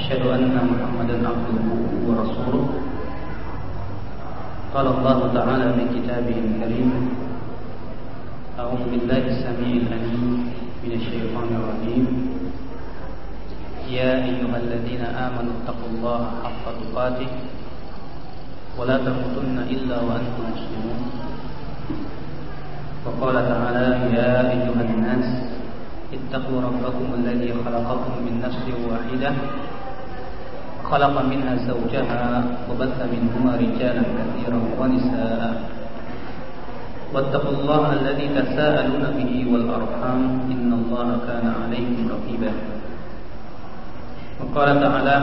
أشهد أن محمدا عبده ورسوله. قال الله تعالى في كتابه الكريم أعوذ بالله السميع العليم من الشيطان الرجيم. يا أيها الذين آمنوا اتقوا الله حق تقاته ولا تموتن إلا وأنتم مسلمون. وقال تعالى يا أيها الناس اتقوا ربكم الذي خلقكم من نفس واحدة خلق منها زوجها وبث منهما رجالا كثيرا ونساء. واتقوا الله الذي تساءلون به والأرحام إن الله كان عليكم رقيبا. وقال تعالى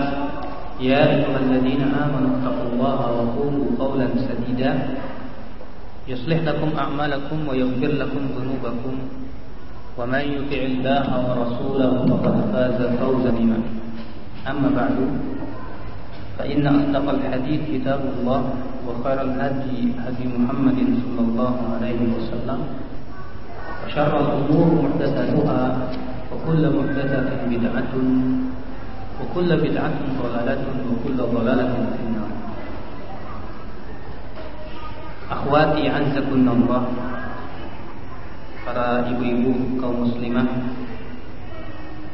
يا أيها الذين آمنوا اتقوا الله وقولوا قولا سديدا. يصلح لكم أعمالكم ويغفر لكم ذنوبكم. ومن يطع الله ورسوله فقد فاز فوزا عظيما. أما بعد فإن أصدق الحديث كتاب الله وخير الهدي هدي محمد صلى الله عليه وسلم وشر الأمور محدثاتها وكل محدثة بدعة وكل بدعة ضلالة وكل ضلالة في النار. Akhwati anzakunallah Para ibu-ibu kaum muslimah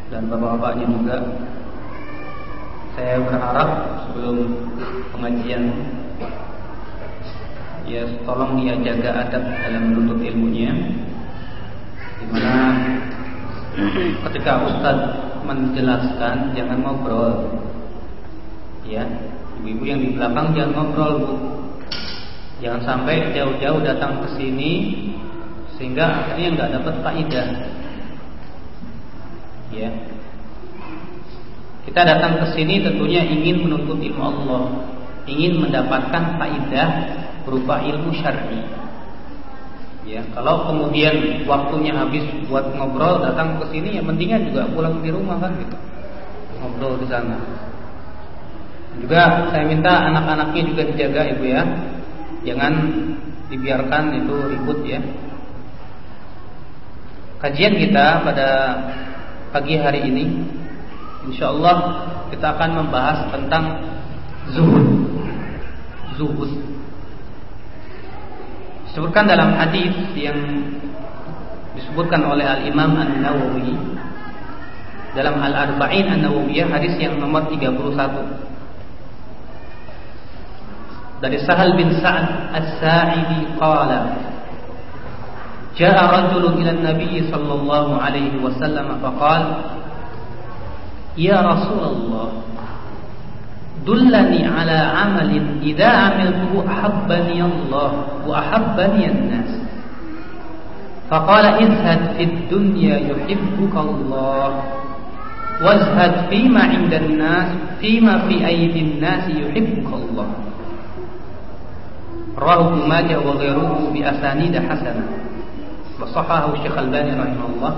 Dan bapak-bapaknya juga. Saya berharap sebelum pengajian Ya tolong dia jaga adab dalam menuntut ilmunya Di mana ketika Ustaz menjelaskan jangan ngobrol Ya Ibu-ibu yang di belakang jangan ngobrol bu Jangan sampai jauh-jauh datang ke sini sehingga akhirnya nggak dapat faidah. Ya. Kita datang ke sini tentunya ingin menuntut ilmu Allah, ingin mendapatkan faidah berupa ilmu syar'i. Ya, kalau kemudian waktunya habis buat ngobrol datang ke sini ya mendingan juga pulang di rumah kan gitu. Ngobrol di sana. Juga saya minta anak-anaknya juga dijaga Ibu ya Jangan dibiarkan itu ribut ya. Kajian kita pada pagi hari ini Insya Allah kita akan membahas tentang zuhud. Zuhud. Disebutkan dalam hadis yang disebutkan oleh Al-Imam An-Nawawi. Dalam Al-Arba'in An-Nawawiyah hadis yang nomor 31 dari Sahal bin Sa'ad As-Sa'idi qala Ja'a rajulun ila Nabi sallallahu alaihi wasallam faqala يا رسول الله دلني على عمل إذا عملته أحبني الله وأحبني الناس. فقال ازهد في الدنيا يحبك الله وازهد فيما عند الناس فيما في أيدي الناس يحبك الله. رواه ابن ماجه وغيره بأسانيد حسنة. وصححه الشيخ الباني رحمه الله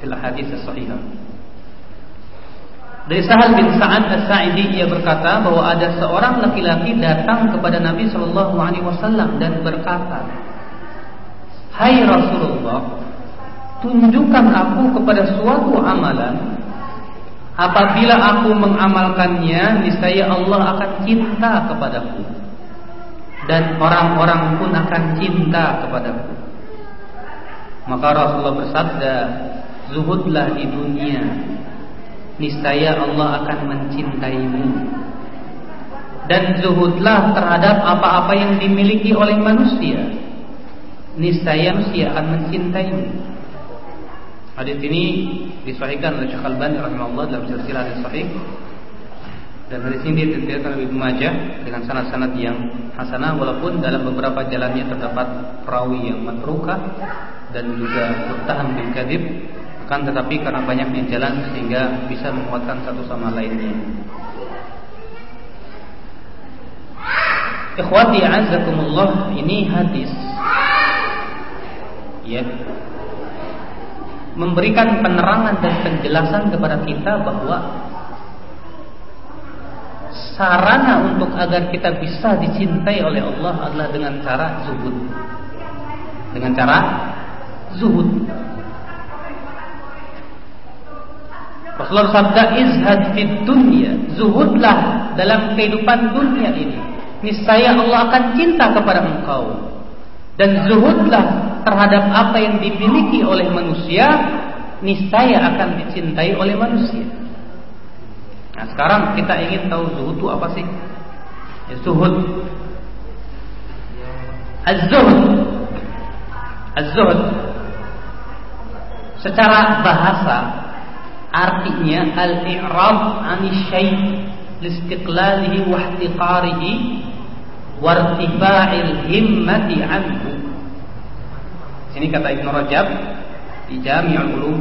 في الأحاديث الصحيحة. Dari Sahal bin Sa'ad As-Sa'idi ia berkata bahwa ada seorang laki-laki datang kepada Nabi Shallallahu alaihi wasallam dan berkata, "Hai Rasulullah, tunjukkan aku kepada suatu amalan apabila aku mengamalkannya niscaya Allah akan cinta kepadaku." dan orang-orang pun akan cinta kepadaku. Maka Rasulullah bersabda, zuhudlah di dunia, niscaya Allah akan mencintaimu. Dan zuhudlah terhadap apa-apa yang dimiliki oleh manusia, niscaya manusia akan mencintaimu. Hadis ini disahihkan oleh Syekh Al-Albani rahimahullah dalam silsilah hadis sahih dan dari sini diterangkan oleh Ibnu Majah dengan sanad-sanad yang hasanah walaupun dalam beberapa jalannya terdapat perawi yang matruka dan juga bertahan bil kadib akan tetapi karena banyaknya jalan sehingga bisa menguatkan satu sama lainnya. Ikhwati azakumullah ini hadis ya memberikan penerangan dan penjelasan kepada kita bahwa sarana untuk agar kita bisa dicintai oleh Allah adalah dengan cara zuhud. Dengan cara zuhud. Rasulullah sabda izhad fid dunya, zuhudlah dalam kehidupan dunia ini. Niscaya Allah akan cinta kepada engkau. Dan zuhudlah terhadap apa yang dimiliki oleh manusia, niscaya akan dicintai oleh manusia. Nah sekarang kita ingin tahu zuhud itu apa sih? Ya, zuhud. Az-zuhud. Az-zuhud. Secara bahasa artinya al-i'rab 'ani syai' listiqlalihi wa ihtiqarihi wa irtifa'il himmati 'anhu. Ini kata Ibnu Rajab di Jami'ul Ulum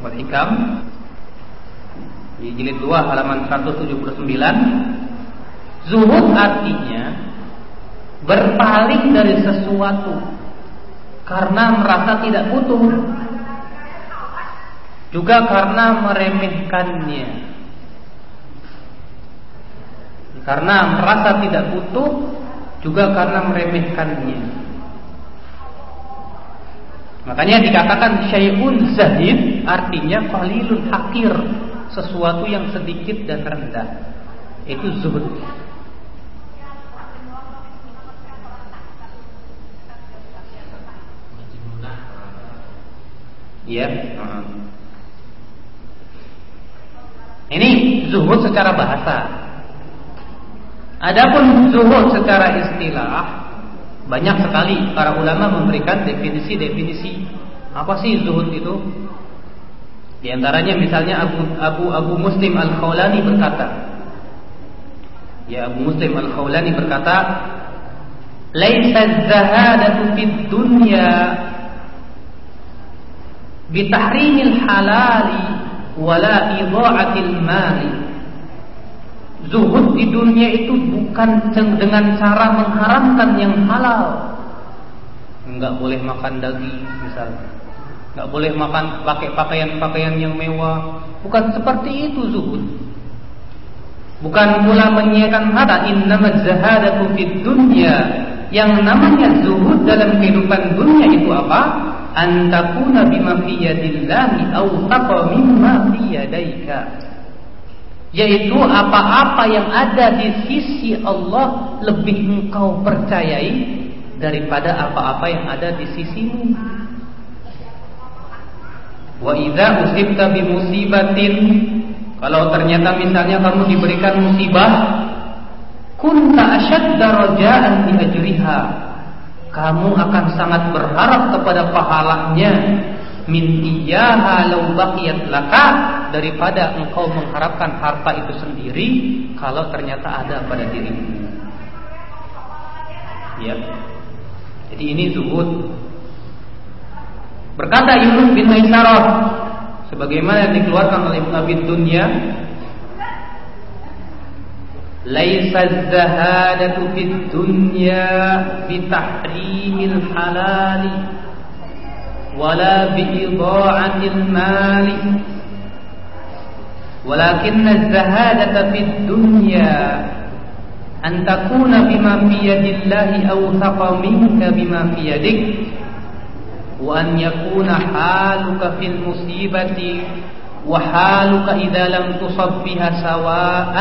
wal Hikam di jilid 2 halaman 179 zuhud artinya berpaling dari sesuatu karena merasa tidak butuh juga karena meremehkannya karena merasa tidak butuh juga karena meremehkannya makanya dikatakan syai'un zahid artinya qalilun hakir sesuatu yang sedikit dan rendah. Itu zuhud. Ya. Ini zuhud secara bahasa. Adapun zuhud secara istilah banyak sekali para ulama memberikan definisi-definisi apa sih zuhud itu? Di antaranya misalnya Abu Abu Abu Muslim Al Khawlani berkata, ya Abu Muslim Al Khawlani berkata, "Laisa zahadatu fid dunya bitahrimil halali wala idha'atil mali." Zuhud di dunia itu bukan dengan cara mengharamkan yang halal. Enggak boleh makan daging misalnya nggak boleh makan pakai pakaian-pakaian yang mewah. Bukan seperti itu zuhud. Bukan pula menyiapkan harta innamaz zahadatu fid dunya. Yang namanya zuhud dalam kehidupan dunia itu apa? Antakuna bima fi yadillahi aw taqa mimma fi yadaika. Yaitu apa-apa yang ada di sisi Allah lebih engkau percayai daripada apa-apa yang ada di sisimu. Wa idza usibta bi musibatin kalau ternyata misalnya kamu diberikan musibah kunta asyadda raja'an bi ajriha kamu akan sangat berharap kepada pahalanya. Min iyaha law baqiyat laka. Daripada engkau mengharapkan harta itu sendiri kalau ternyata ada pada dirimu. Ya. Jadi ini zuhud. Berkata Yunus bin Maisarah sebagaimana yang dikeluarkan oleh Ibnu Abi Dunya Fid dunya bi tahrimil halal wala bi idha'atil mali ولكن الزهادة في الدنيا أن تكون بما في يد الله أوثق منك بما في يدك وأن يكون حالك في المصيبة وحالك إذا لم تصب بها سواء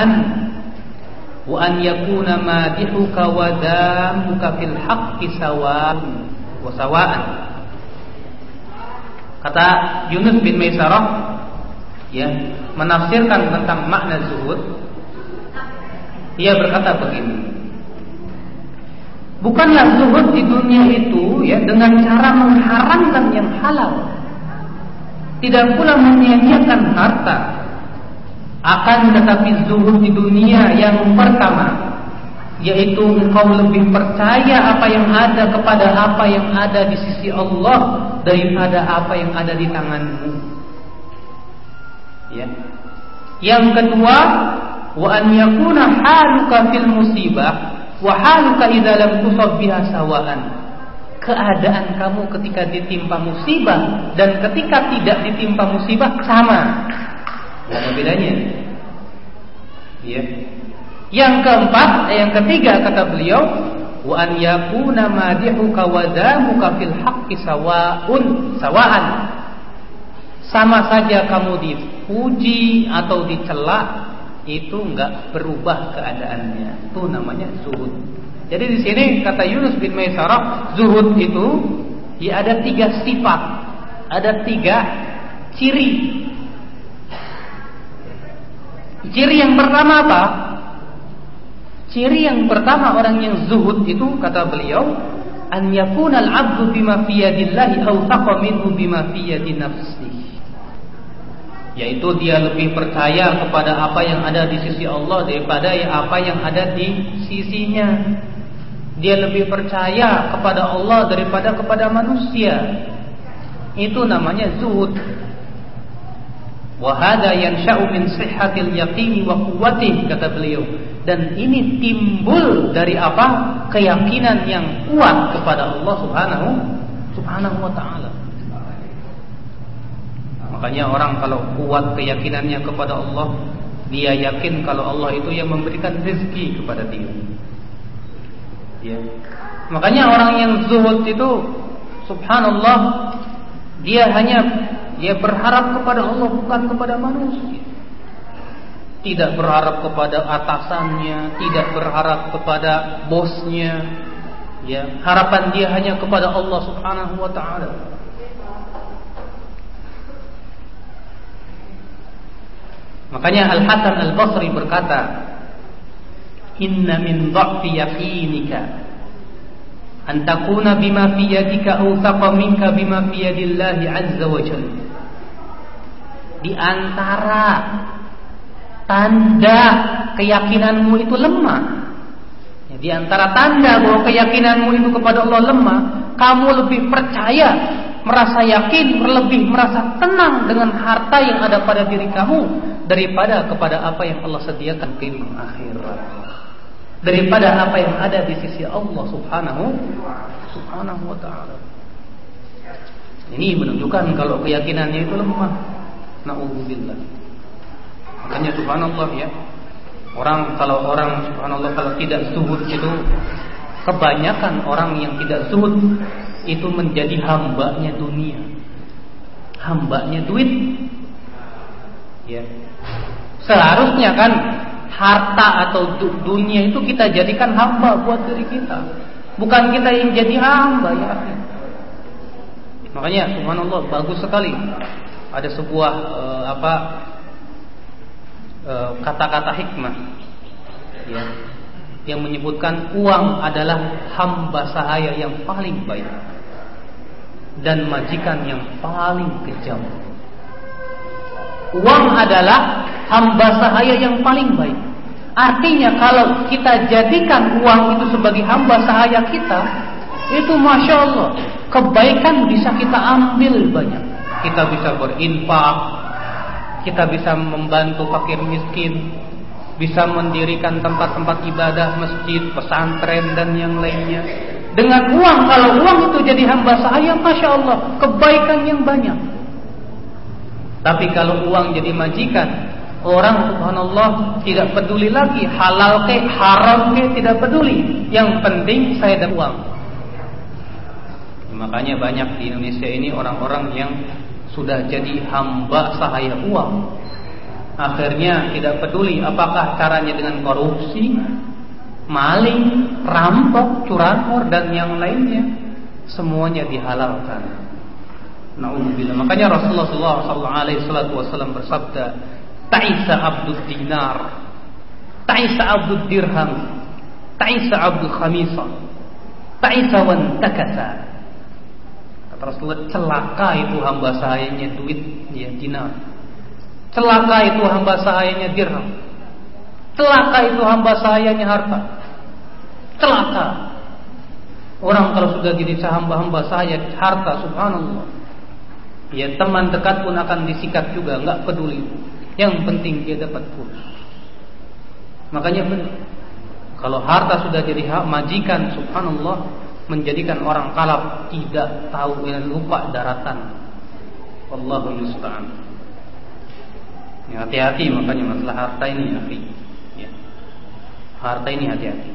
wa an yakuna madihuka wa damuka fil haqqi sawan wa sawa'an. Kata Yunus bin Maisarah ya menafsirkan tentang makna zuhud ia berkata begini bukanlah zuhud di dunia itu ya dengan cara mengharamkan yang halal. Tidak pula menyia-nyiakan harta akan tetapi zuhud di dunia yang pertama yaitu engkau lebih percaya apa yang ada kepada apa yang ada di sisi Allah daripada apa yang ada di tanganmu. Ya. Yang kedua, wa an yakuna haluka fil musibah wa haluka idza lam sawaan. Keadaan kamu ketika ditimpa musibah dan ketika tidak ditimpa musibah sama. Ada bedanya. Ya. Yang keempat, eh, yang ketiga kata beliau, wa an yakuna madihuka wa fil haqqi sawaun sawaan. Sama saja kamu dipuji atau dicela itu enggak berubah keadaannya. Itu namanya zuhud. Jadi di sini kata Yunus bin Maisarah, zuhud itu ya ada tiga sifat, ada tiga ciri. Ciri yang pertama apa? Ciri yang pertama orang yang zuhud itu kata beliau an yakuna al-'abdu bima fi yadillahi awthaqa minhu bima fi. Yaitu dia lebih percaya kepada apa yang ada di sisi Allah daripada apa yang ada di sisinya. Dia lebih percaya kepada Allah daripada kepada manusia. Itu namanya zuhud. Wahada yang yansha'u min sihhatil yaqini wa kata beliau dan ini timbul dari apa? keyakinan yang kuat kepada Allah Subhanahu Subhanahu wa taala. Makanya orang kalau kuat keyakinannya kepada Allah, dia yakin kalau Allah itu yang memberikan rezeki kepada dia. Ya. Makanya orang yang zuhud itu subhanallah dia hanya dia berharap kepada Allah bukan kepada manusia. Tidak berharap kepada atasannya, tidak berharap kepada bosnya. Ya, harapan dia hanya kepada Allah Subhanahu wa taala. Makanya Al Hasan Al Basri berkata, "Inna min dha'fi yaqinika an takuna bima fi yadika awthaqa minka bima fi yadillahi azza wa jalla." Di antara tanda keyakinanmu itu lemah. Ya, di antara tanda bahwa keyakinanmu itu kepada Allah lemah, kamu lebih percaya, merasa yakin, lebih merasa tenang dengan harta yang ada pada diri kamu daripada kepada apa yang Allah sediakan di akhirat. Daripada apa yang ada di sisi Allah Subhanahu Subhanahu wa taala. Ini menunjukkan kalau keyakinannya itu lemah. Nauzubillah. Makanya subhanallah ya. Orang kalau orang subhanallah kalau tidak zuhud itu kebanyakan orang yang tidak zuhud itu menjadi hambanya dunia. Hambanya duit. Ya. Seharusnya kan harta atau dunia itu kita jadikan hamba buat diri kita. Bukan kita yang jadi hamba ya. Makanya subhanallah bagus sekali ada sebuah uh, apa eh, kata-kata uh, hikmah ya yang menyebutkan uang adalah hamba sahaya yang paling baik dan majikan yang paling kejam. Uang adalah hamba sahaya yang paling baik. Artinya kalau kita jadikan uang itu sebagai hamba sahaya kita, itu masya Allah kebaikan bisa kita ambil banyak kita bisa berinfak, kita bisa membantu fakir miskin, bisa mendirikan tempat-tempat ibadah, masjid, pesantren dan yang lainnya. Dengan uang, kalau uang itu jadi hamba saya, masya Allah, kebaikan yang banyak. Tapi kalau uang jadi majikan, orang subhanallah tidak peduli lagi halal ke haram ke tidak peduli. Yang penting saya ada uang. Makanya banyak di Indonesia ini orang-orang yang sudah jadi hamba sahaya uang. Akhirnya tidak peduli apakah caranya dengan korupsi, maling, rampok, curanmor dan yang lainnya, semuanya dihalalkan. Nauzubillah. Makanya Rasulullah SAW bersabda, "Ta'isa abdul dinar, ta'isa abdul dirham, ta'isa abdul khamisah, ta'isa wan takasa." Rasulullah celaka itu hamba sahayanya duit ya dinar. Celaka itu hamba sahayanya dirham. Celaka itu hamba sahayanya harta. Celaka. Orang kalau sudah jadi hamba-hamba saya harta subhanallah. Ya teman dekat pun akan disikat juga, nggak peduli. Yang penting dia dapat fulus. Makanya benar. Kalau harta sudah jadi hak majikan, subhanallah, menjadikan orang kalap tidak tahu dan lupa daratan. Wallahu musta'an. Ya, hati-hati makanya masalah harta ini ya. ya. Harta ini hati-hati.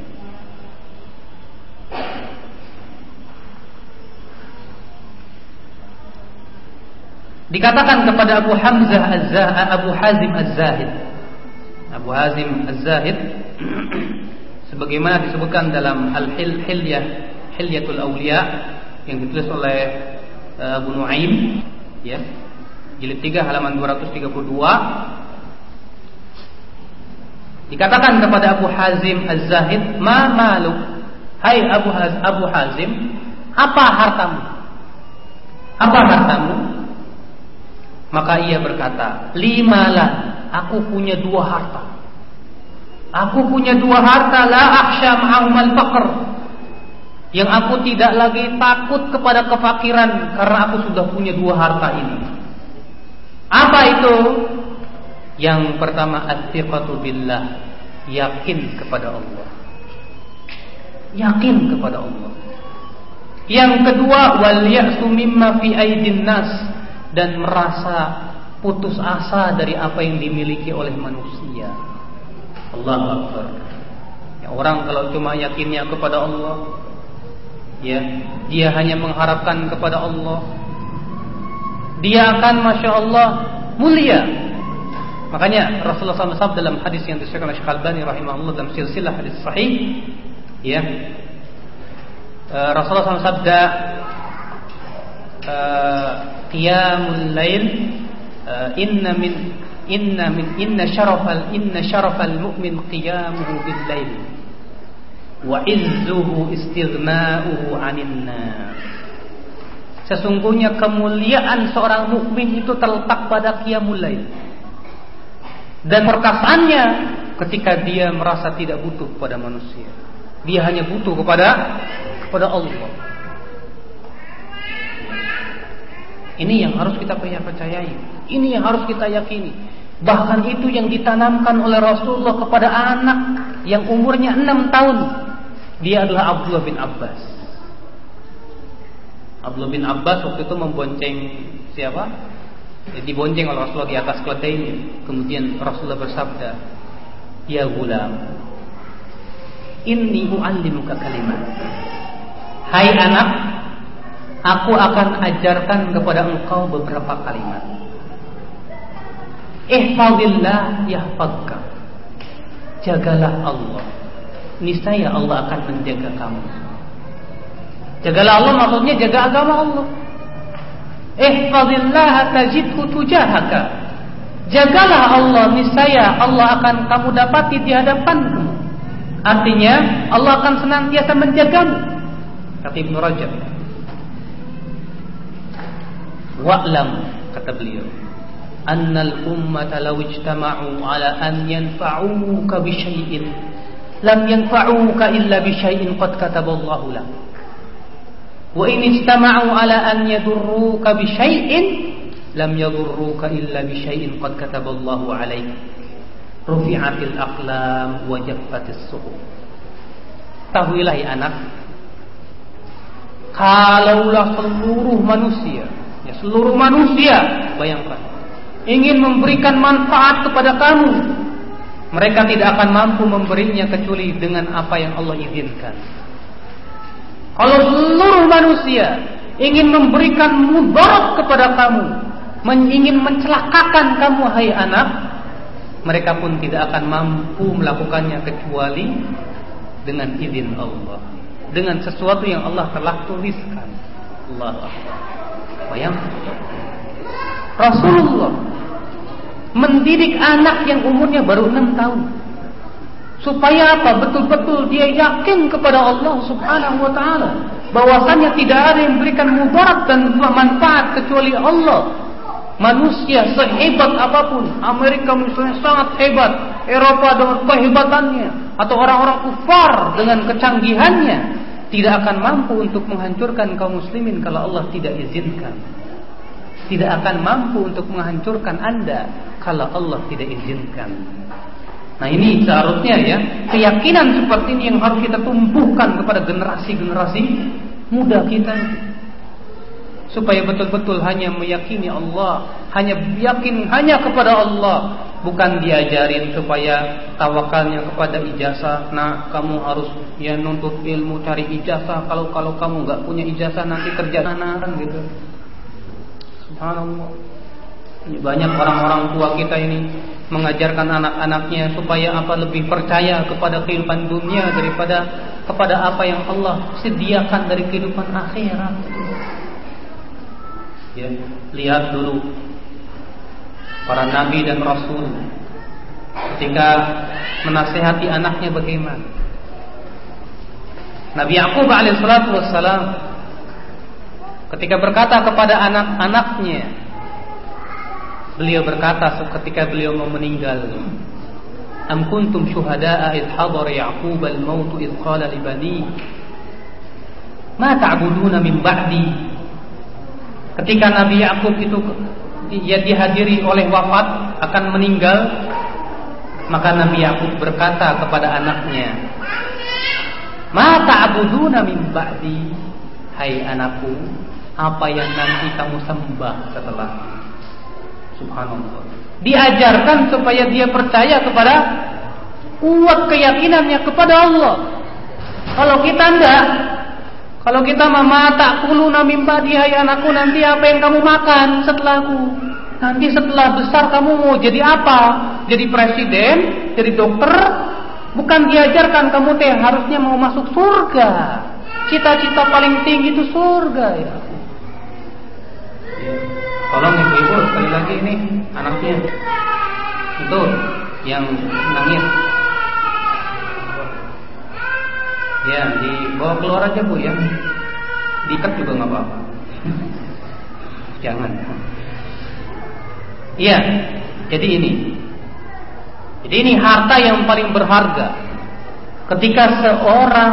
Dikatakan kepada Abu Hamzah Az-Zahid, Abu Hazim Az-Zahid. Abu Hazim Az-Zahid sebagaimana disebutkan dalam Al-Hilyah Hilyatul Auliya yang ditulis oleh uh, Abu Nuaim ya. Jilid 3 halaman 232 Dikatakan kepada Abu Hazim Az-Zahid, "Ma maluk?" Hai Abu Haz Abu Hazim, apa hartamu? Apa hartamu? Maka ia berkata, limalan, aku punya dua harta. Aku punya dua harta, la akhsha ma'ahumal faqr. Yang aku tidak lagi takut kepada kefakiran karena aku sudah punya dua harta ini. Apa itu? Yang pertama at-tiqatu billah, yakin kepada Allah. Yakin kepada Allah. Yang kedua wal ya'su mimma fi aidin nas, dan merasa putus asa dari apa yang dimiliki oleh manusia. Allah Akbar. Ya, orang kalau cuma yakinnya kepada Allah, ya dia hanya mengharapkan kepada Allah, dia akan masya Allah mulia. Makanya Rasulullah SAW dalam hadis yang disebutkan oleh Syekh rahimahullah dalam silsilah hadis sahih, ya. Eh, Rasulullah SAW sabda eh, qiyamul lail uh, inna min inna min inna syarafal inna syarafal mu'min qiyamuhu bil lail wa izzuhu nas Sesungguhnya kemuliaan seorang mukmin itu terletak pada qiyamul lail. Dan perkataannya ketika dia merasa tidak butuh pada manusia. Dia hanya butuh kepada kepada Allah. Ini yang harus kita percayai. Ini yang harus kita yakini. Bahkan itu yang ditanamkan oleh Rasulullah kepada anak yang umurnya 6 tahun. Dia adalah Abdullah bin Abbas. Abdullah bin Abbas waktu itu membonceng siapa? Ya, dibonceng oleh Rasulullah di atas keledainya. Kemudian Rasulullah bersabda, "Ya gulam, inni u'allimuka kalimat." Hai anak, Aku akan ajarkan kepada engkau beberapa kalimat. Ihfazillah yahfazka. Jagalah Allah. Niscaya Allah akan menjaga kamu. Jagalah Allah maksudnya jaga agama Allah. Ihfazillah tajidhu tujahaka. Jagalah Allah niscaya Allah akan kamu dapati di hadapanmu. Artinya Allah akan senantiasa menjagamu. Kata Ibnu Rajab. Wa'lam kata beliau annal ummata law ijtama'u ala an yanfa'uka bi syai'in lam yanfa'uka illa bi syai'in qad kataballahu lak. Wa in ijtama'u ala an yadurruka bi syai'in lam yadurruka illa bi syai'in qad kataballahu 'alaik. Rufi'atil aqlam wa jaffatis suhuf. Tahuilah ya anak Kalaulah seluruh manusia ya, seluruh manusia bayangkan ingin memberikan manfaat kepada kamu mereka tidak akan mampu memberinya kecuali dengan apa yang Allah izinkan. Kalau seluruh manusia ingin memberikan mudarat kepada kamu ingin mencelakakan kamu hai anak mereka pun tidak akan mampu melakukannya kecuali dengan izin Allah. Dengan sesuatu yang Allah telah tuliskan. Allah Bayangkan. Rasulullah mendidik anak yang umurnya baru enam tahun. Supaya apa? Betul-betul dia yakin kepada Allah Subhanahu wa taala bahwasanya tidak ada yang memberikan mudarat dan manfaat kecuali Allah. Manusia sehebat apa pun, Amerika misalnya sangat hebat, Eropa dengan kehebatannya, atau orang-orang kufar dengan kecanggihannya, tidak akan mampu untuk menghancurkan kaum muslimin kalau Allah tidak izinkan. Tidak akan mampu untuk menghancurkan Anda kalau Allah tidak izinkan. Nah ini seharusnya ya keyakinan seperti ini yang harus kita tumbuhkan kepada generasi-generasi muda kita supaya betul-betul hanya meyakini Allah, hanya yakin hanya kepada Allah, bukan diajarin supaya tawakalnya kepada ijazah. Nah, kamu harus ya nuntut ilmu cari ijazah. Kalau kalau kamu nggak punya ijazah nanti kerja mana kan gitu. Subhanallah. Banyak orang-orang tua kita ini mengajarkan anak-anaknya supaya apa lebih percaya kepada kehidupan dunia daripada kepada apa yang Allah sediakan dari kehidupan akhirat. Ya, lihat dulu para nabi dan rasul ketika menasehati anaknya bagaimana. Nabi Yakub alaihissalatu wassalam ketika berkata kepada anak-anaknya Beliau berkata ketika beliau mau meninggal, "Am kuntum syuhada'a id hadara Ya'qub al-maut id qala li bani Ma ta'buduna min ba'di?" Ketika Nabi Yakub itu ia dihadiri oleh wafat akan meninggal, maka Nabi Yakub berkata kepada anaknya, "Ma ta'buduna min ba'di?" Hai anakku, apa yang nanti kamu sembah setelah Subhanallah. Diajarkan supaya dia percaya kepada kuat keyakinannya kepada Allah. Kalau kita enggak, kalau kita mama tak mimba dia ya anakku nanti apa yang kamu makan setelahku? Nanti setelah besar kamu mau jadi apa? Jadi presiden, jadi dokter? Bukan diajarkan kamu teh harusnya mau masuk surga. Cita-cita paling tinggi itu surga ya. Tolong ibu-ibu sekali lagi ini anaknya itu yang nangis. Ya, dibawa keluar aja bu ya. Diikat juga nggak apa-apa. Jangan. Iya, jadi ini. Jadi ini harta yang paling berharga. Ketika seorang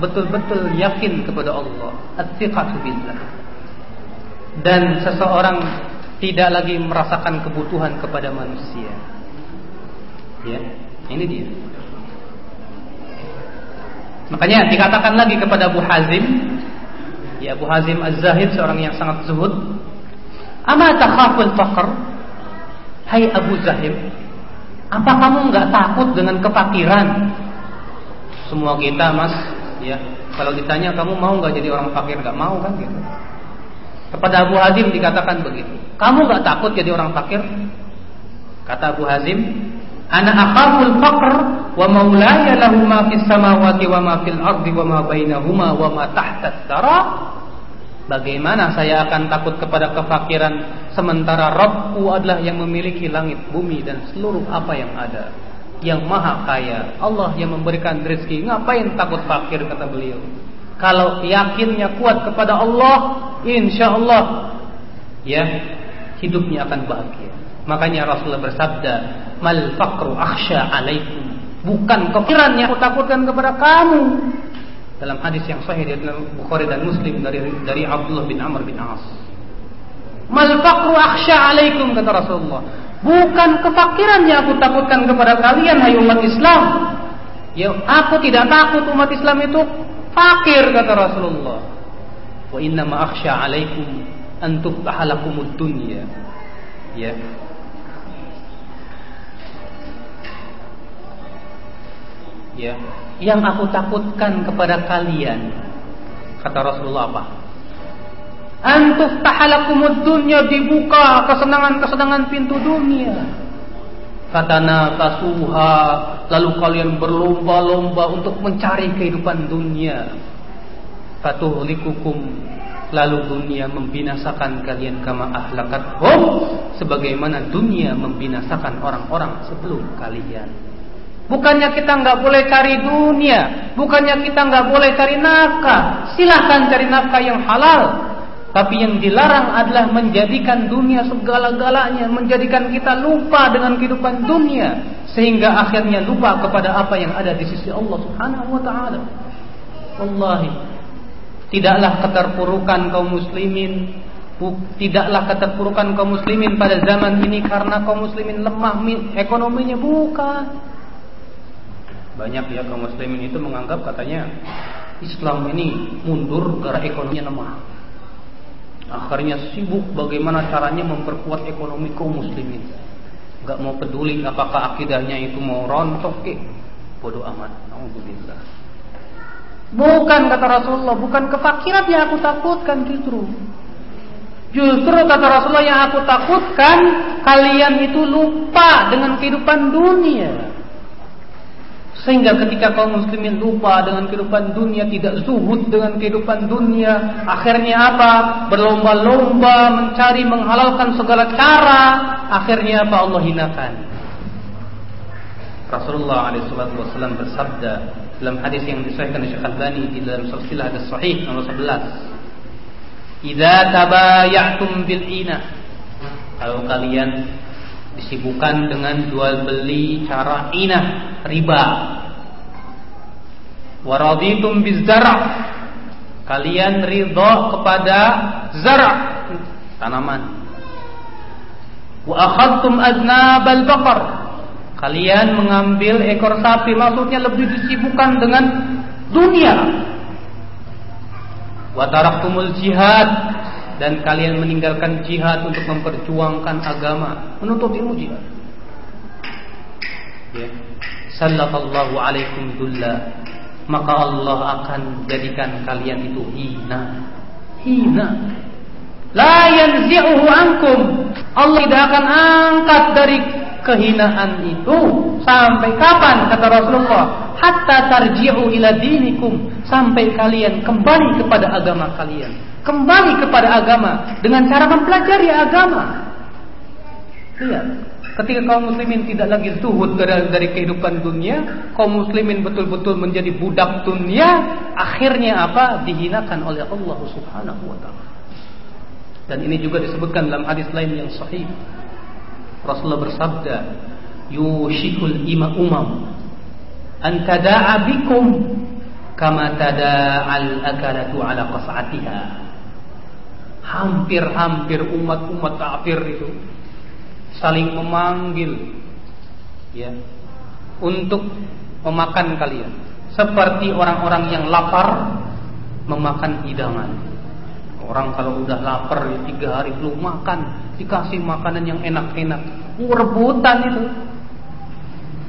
betul-betul yakin kepada Allah, at-thiqatu billah dan seseorang tidak lagi merasakan kebutuhan kepada manusia. Ya, ini dia. Makanya dikatakan lagi kepada Abu Hazim, ya Abu Hazim Az-Zahid seorang yang sangat zuhud. Ama takhaful faqr? Hai Abu Zahim, apa kamu nggak takut dengan kefakiran? Semua kita, Mas, ya. Kalau ditanya kamu mau nggak jadi orang fakir? Nggak mau kan gitu. Kepada Abu Hazim dikatakan begitu. Kamu gak takut jadi orang fakir? Kata Abu Hazim, Ana akhaful faqr wa maulaya lahu ma fis samawati wa ma fil ardi wa ma bainahuma wa ma tahta tsara. Bagaimana saya akan takut kepada kefakiran sementara Rabbku adalah yang memiliki langit, bumi dan seluruh apa yang ada. Yang maha kaya, Allah yang memberikan rezeki. Ngapain takut fakir kata beliau? Kalau yakinnya kuat kepada Allah, insya Allah ya hidupnya akan bahagia. Makanya Rasulullah bersabda, "Mal faqru akhsha alaikum." Bukan kefiran yang aku takutkan kepada kamu. Dalam hadis yang sahih dari Bukhari dan Muslim dari dari Abdullah bin Amr bin As. Mal faqru akhsha alaikum kata Rasulullah. Bukan kefakiran yang aku takutkan kepada kalian hai umat Islam. Ya, aku tidak takut umat Islam itu Fakir kata Rasulullah. Wa inna ma akhsha alaikum an tubtahalakumud dunya. Ya. Ya, yang aku takutkan kepada kalian kata Rasulullah apa? Antuf tahalakumud dunya dibuka kesenangan-kesenangan pintu dunia Katana kasuha lalu kalian berlomba-lomba untuk mencari kehidupan dunia. Fatuhlikukum lalu dunia membinasakan kalian kama ahlakat hum sebagaimana dunia membinasakan orang-orang sebelum kalian. Bukannya kita nggak boleh cari dunia, bukannya kita nggak boleh cari nafkah. Silahkan cari nafkah yang halal, tapi yang dilarang adalah menjadikan dunia segala-galanya, menjadikan kita lupa dengan kehidupan dunia sehingga akhirnya lupa kepada apa yang ada di sisi Allah Subhanahu wa taala. Wallahi, tidaklah keterpurukan kaum muslimin Tidaklah keterpurukan kaum muslimin pada zaman ini karena kaum muslimin lemah ekonominya bukan. Banyak ya kaum muslimin itu menganggap katanya Islam ini mundur gara ekonominya lemah. Akhirnya sibuk bagaimana caranya memperkuat ekonomi kaum muslimin. Gak mau peduli apakah akidahnya itu mau rontok ke. Bodoh amat. Alhamdulillah. Bukan kata Rasulullah, bukan kefakiran yang aku takutkan justru. Justru kata Rasulullah yang aku takutkan kalian itu lupa dengan kehidupan dunia. Sehingga ketika kaum muslimin lupa dengan kehidupan dunia, tidak zuhud dengan kehidupan dunia, akhirnya apa? Berlomba-lomba mencari menghalalkan segala cara, akhirnya apa? Allah hinakan. Rasulullah SAW bersabda dalam hadis yang disahkan oleh Syekh Al-Bani di dalam silsilah hadis sahih nomor 11 Idza tabayatum bil ina. Kalau kalian disibukkan dengan jual beli cara inah riba. Waraditum bizara. Kalian ridha kepada zara tanaman. Wa akhadtum aznabal baqar. Kalian mengambil ekor sapi maksudnya lebih disibukkan dengan dunia Wataraktumul jihad dan kalian meninggalkan jihad untuk memperjuangkan agama, menuntut ilmu jihad. Ya. Sallallahu alaikum dulla. Maka Allah akan jadikan kalian itu hina. Hina. La yanzi'uhu ankum. Allah tidak akan angkat dari kehinaan itu. Sampai kapan? Kata Rasulullah. Hatta tarji'u ila dinikum. Sampai kalian kembali kepada agama kalian. Kembali kepada agama dengan cara mempelajari agama. Lihat ketika kaum muslimin tidak lagi zuhud dari, dari kehidupan dunia kaum muslimin betul-betul menjadi budak dunia akhirnya apa? Dihinakan oleh Allah Subhanahu wa taala dan ini juga disebutkan dalam hadis lain yang sahih Rasulullah bersabda yushikul ima umam an tada'a bikum kama tada'al akalatu ala qas'atiha. Hampir-hampir umat-umat kafir itu saling memanggil ya untuk memakan kalian seperti orang-orang yang lapar memakan hidangan. Orang kalau udah lapar ya tiga hari belum makan dikasih makanan yang enak-enak, rebutan itu,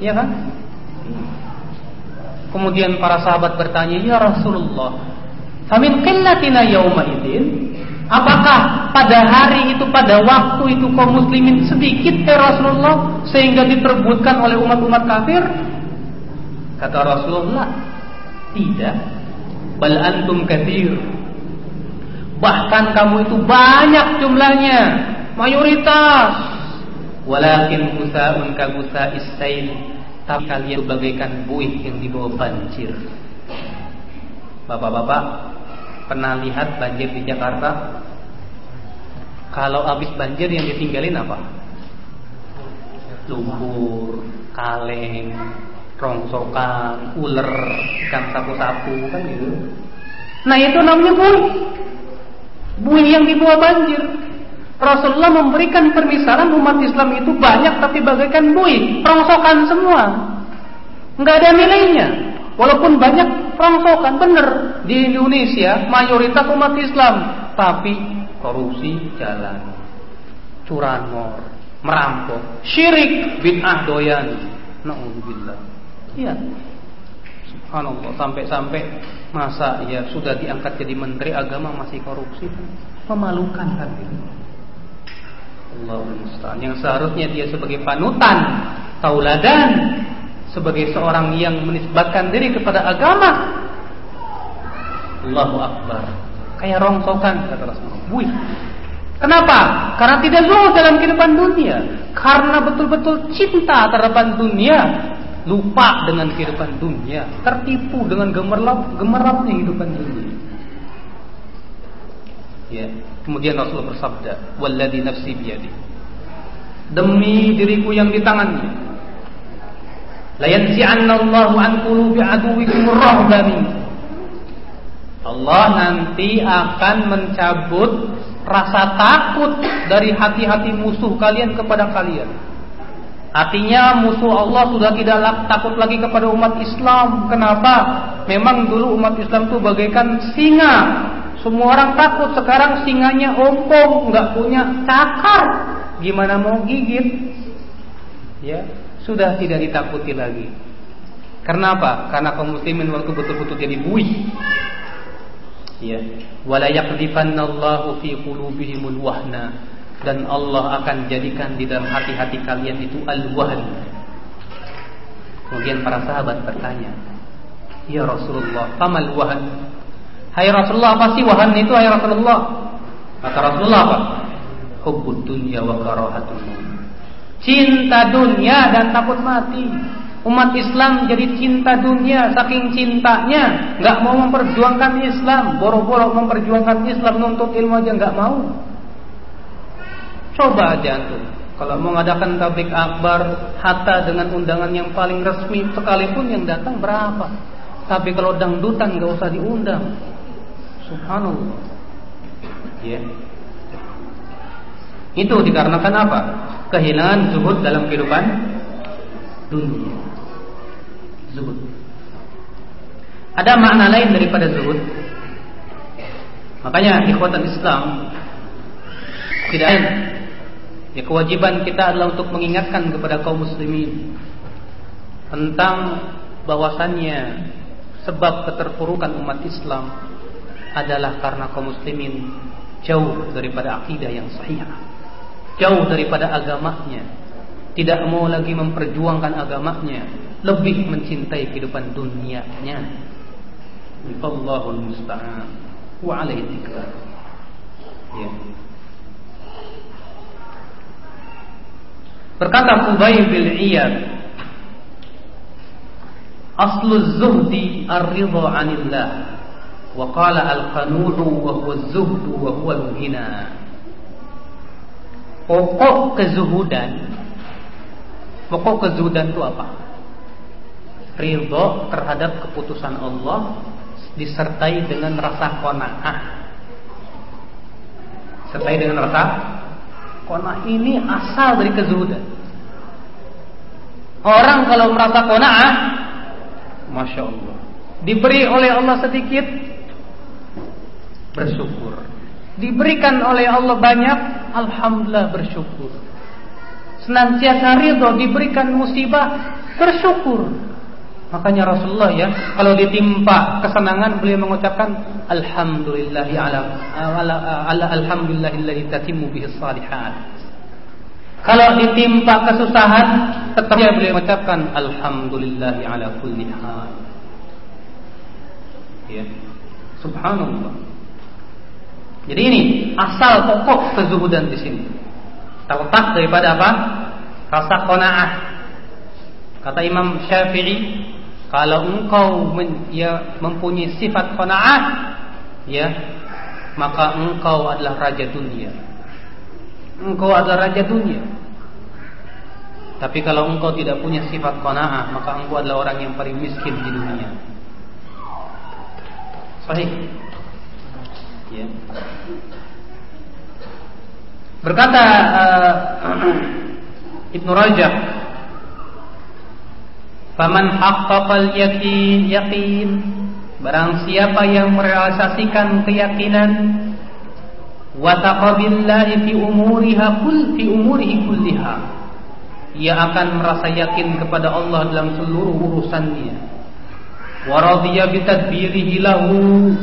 ya kan? Kemudian para sahabat bertanya, "Ya Rasulullah, famin qillatina yauma idzin?" Apakah pada hari itu, pada waktu itu kaum muslimin sedikit ya Rasulullah sehingga diperbutkan oleh umat-umat kafir? Kata Rasulullah, tidak. Bal antum kathir. Bahkan kamu itu banyak jumlahnya, mayoritas. Walakin gusaun ka gusa istail tapi kalian bagaikan buih yang dibawa banjir. Bapak-bapak pernah lihat banjir di Jakarta? Kalau habis banjir yang ditinggalin apa? Lumpur, kaleng, rongsokan, ular, ikan sapu-sapu kan gitu. Nah itu namanya buih. Buih yang dibawa banjir. Rasulullah memberikan permisalan umat Islam itu banyak tapi bagaikan buih, rongsokan semua. Enggak ada nilainya. Walaupun banyak rongsokan benar di Indonesia mayoritas umat Islam, tapi korupsi jalan. Curanmor, merampok, syirik, bid'ah doyan. Nauzubillah. Iya. Subhanallah sampai-sampai masa ya sudah diangkat jadi menteri agama masih korupsi memalukan kan. Allah musta'an. Yang seharusnya dia sebagai panutan, tauladan, sebagai seorang yang menisbatkan diri kepada agama. Allahu Akbar. Kayak rongsokan kata Rasulullah. Wih. Kenapa? Karena tidak zuhud dalam kehidupan dunia. Karena betul-betul cinta terhadap dunia, lupa dengan kehidupan dunia, tertipu dengan gemerlap gemerlapnya kehidupan dunia. Ya. Kemudian Rasulullah bersabda, "Walladzi nafsi biyadi." Demi diriku yang di tangannya. La yanzi'anna Allahu an qulubi aduwikum rahbani. Allah nanti akan mencabut rasa takut dari hati-hati musuh kalian kepada kalian. Artinya musuh Allah sudah tidak takut lagi kepada umat Islam. Kenapa? Memang dulu umat Islam itu bagaikan singa. Semua orang takut. Sekarang singanya ompong, nggak punya cakar. Gimana mau gigit? Ya, sudah tidak ditakuti lagi. Karena apa? Karena kaum muslimin waktu betul-betul jadi buih. Ya, wala yaqdifannallahu fi qulubihimul wahna dan Allah akan jadikan di dalam hati-hati kalian itu al-wahn. Kemudian para sahabat bertanya, "Ya Rasulullah, famal wahn?" Hai Rasulullah, apa sih wahan itu hai Rasulullah? Kata Rasulullah apa? Hubbud dunya wa karahatul Cinta dunia dan takut mati. Umat Islam jadi cinta dunia saking cintanya nggak mau memperjuangkan Islam, boro-boro memperjuangkan Islam menuntut ilmu aja nggak mau. Coba aja tuh. Kalau mengadakan tablik akbar hatta dengan undangan yang paling resmi sekalipun yang datang berapa? Tapi kalau dangdutan nggak usah diundang. Subhanallah. Ya. Itu dikarenakan apa? Kehilangan zuhud dalam kehidupan dunia. Zuhud. Ada makna lain daripada zuhud. Makanya ikhwatan Islam tidak Ya kewajiban kita adalah untuk mengingatkan kepada kaum muslimin tentang bahwasannya sebab keterpurukan umat Islam adalah karena kaum muslimin jauh daripada akidah yang sahih. Jauh daripada agamanya. Tidak mau lagi memperjuangkan agamanya, lebih mencintai kehidupan dunianya. Allahul musta'an wa alaihi Ya. Berkata Fudail bin Iyad, Aslu zuhdi ar-ridha 'anillah wa qala al-qanu'u wa huwa az-zuhdu wa huwa al-ghina. Pokok kezuhudan Pokok kezuhudan itu apa? Ridho terhadap keputusan Allah disertai dengan rasa qanaah. Sertai dengan rasa Kona ini asal dari kezuhudan. Orang kalau merasa kona'ah, masya Allah, diberi oleh Allah sedikit, bersyukur. Diberikan oleh Allah banyak, alhamdulillah bersyukur. Senantiasa ridho diberikan musibah, bersyukur. Makanya Rasulullah ya, kalau ditimpa kesenangan beliau mengucapkan alhamdulillahi ala ala, ala alhamdulillahilladzi tatimmu bihi salihat. Kalau ditimpa kesusahan tetap beliau mengucapkan alhamdulillahi ala kulli hal. Ya. Subhanallah. Jadi ini asal pokok kezuhudan di sini. Terletak daripada apa? Rasa qanaah. Kata Imam Syafi'i, kalau engkau men, ya, mempunyai sifat qanaah, ya, maka engkau adalah raja dunia. Engkau adalah raja dunia. Tapi kalau engkau tidak punya sifat qanaah, maka engkau adalah orang yang paling miskin di dunia. Sahih. Ya. Berkata uh, Ibnu Rajab Faman haqqaqal yakin yakin Barang siapa yang merealisasikan keyakinan wa taqabillahi fi umuriha kull fi umurihi kulliha. Ia akan merasa yakin kepada Allah dalam seluruh urusannya. Wa radiya lahu.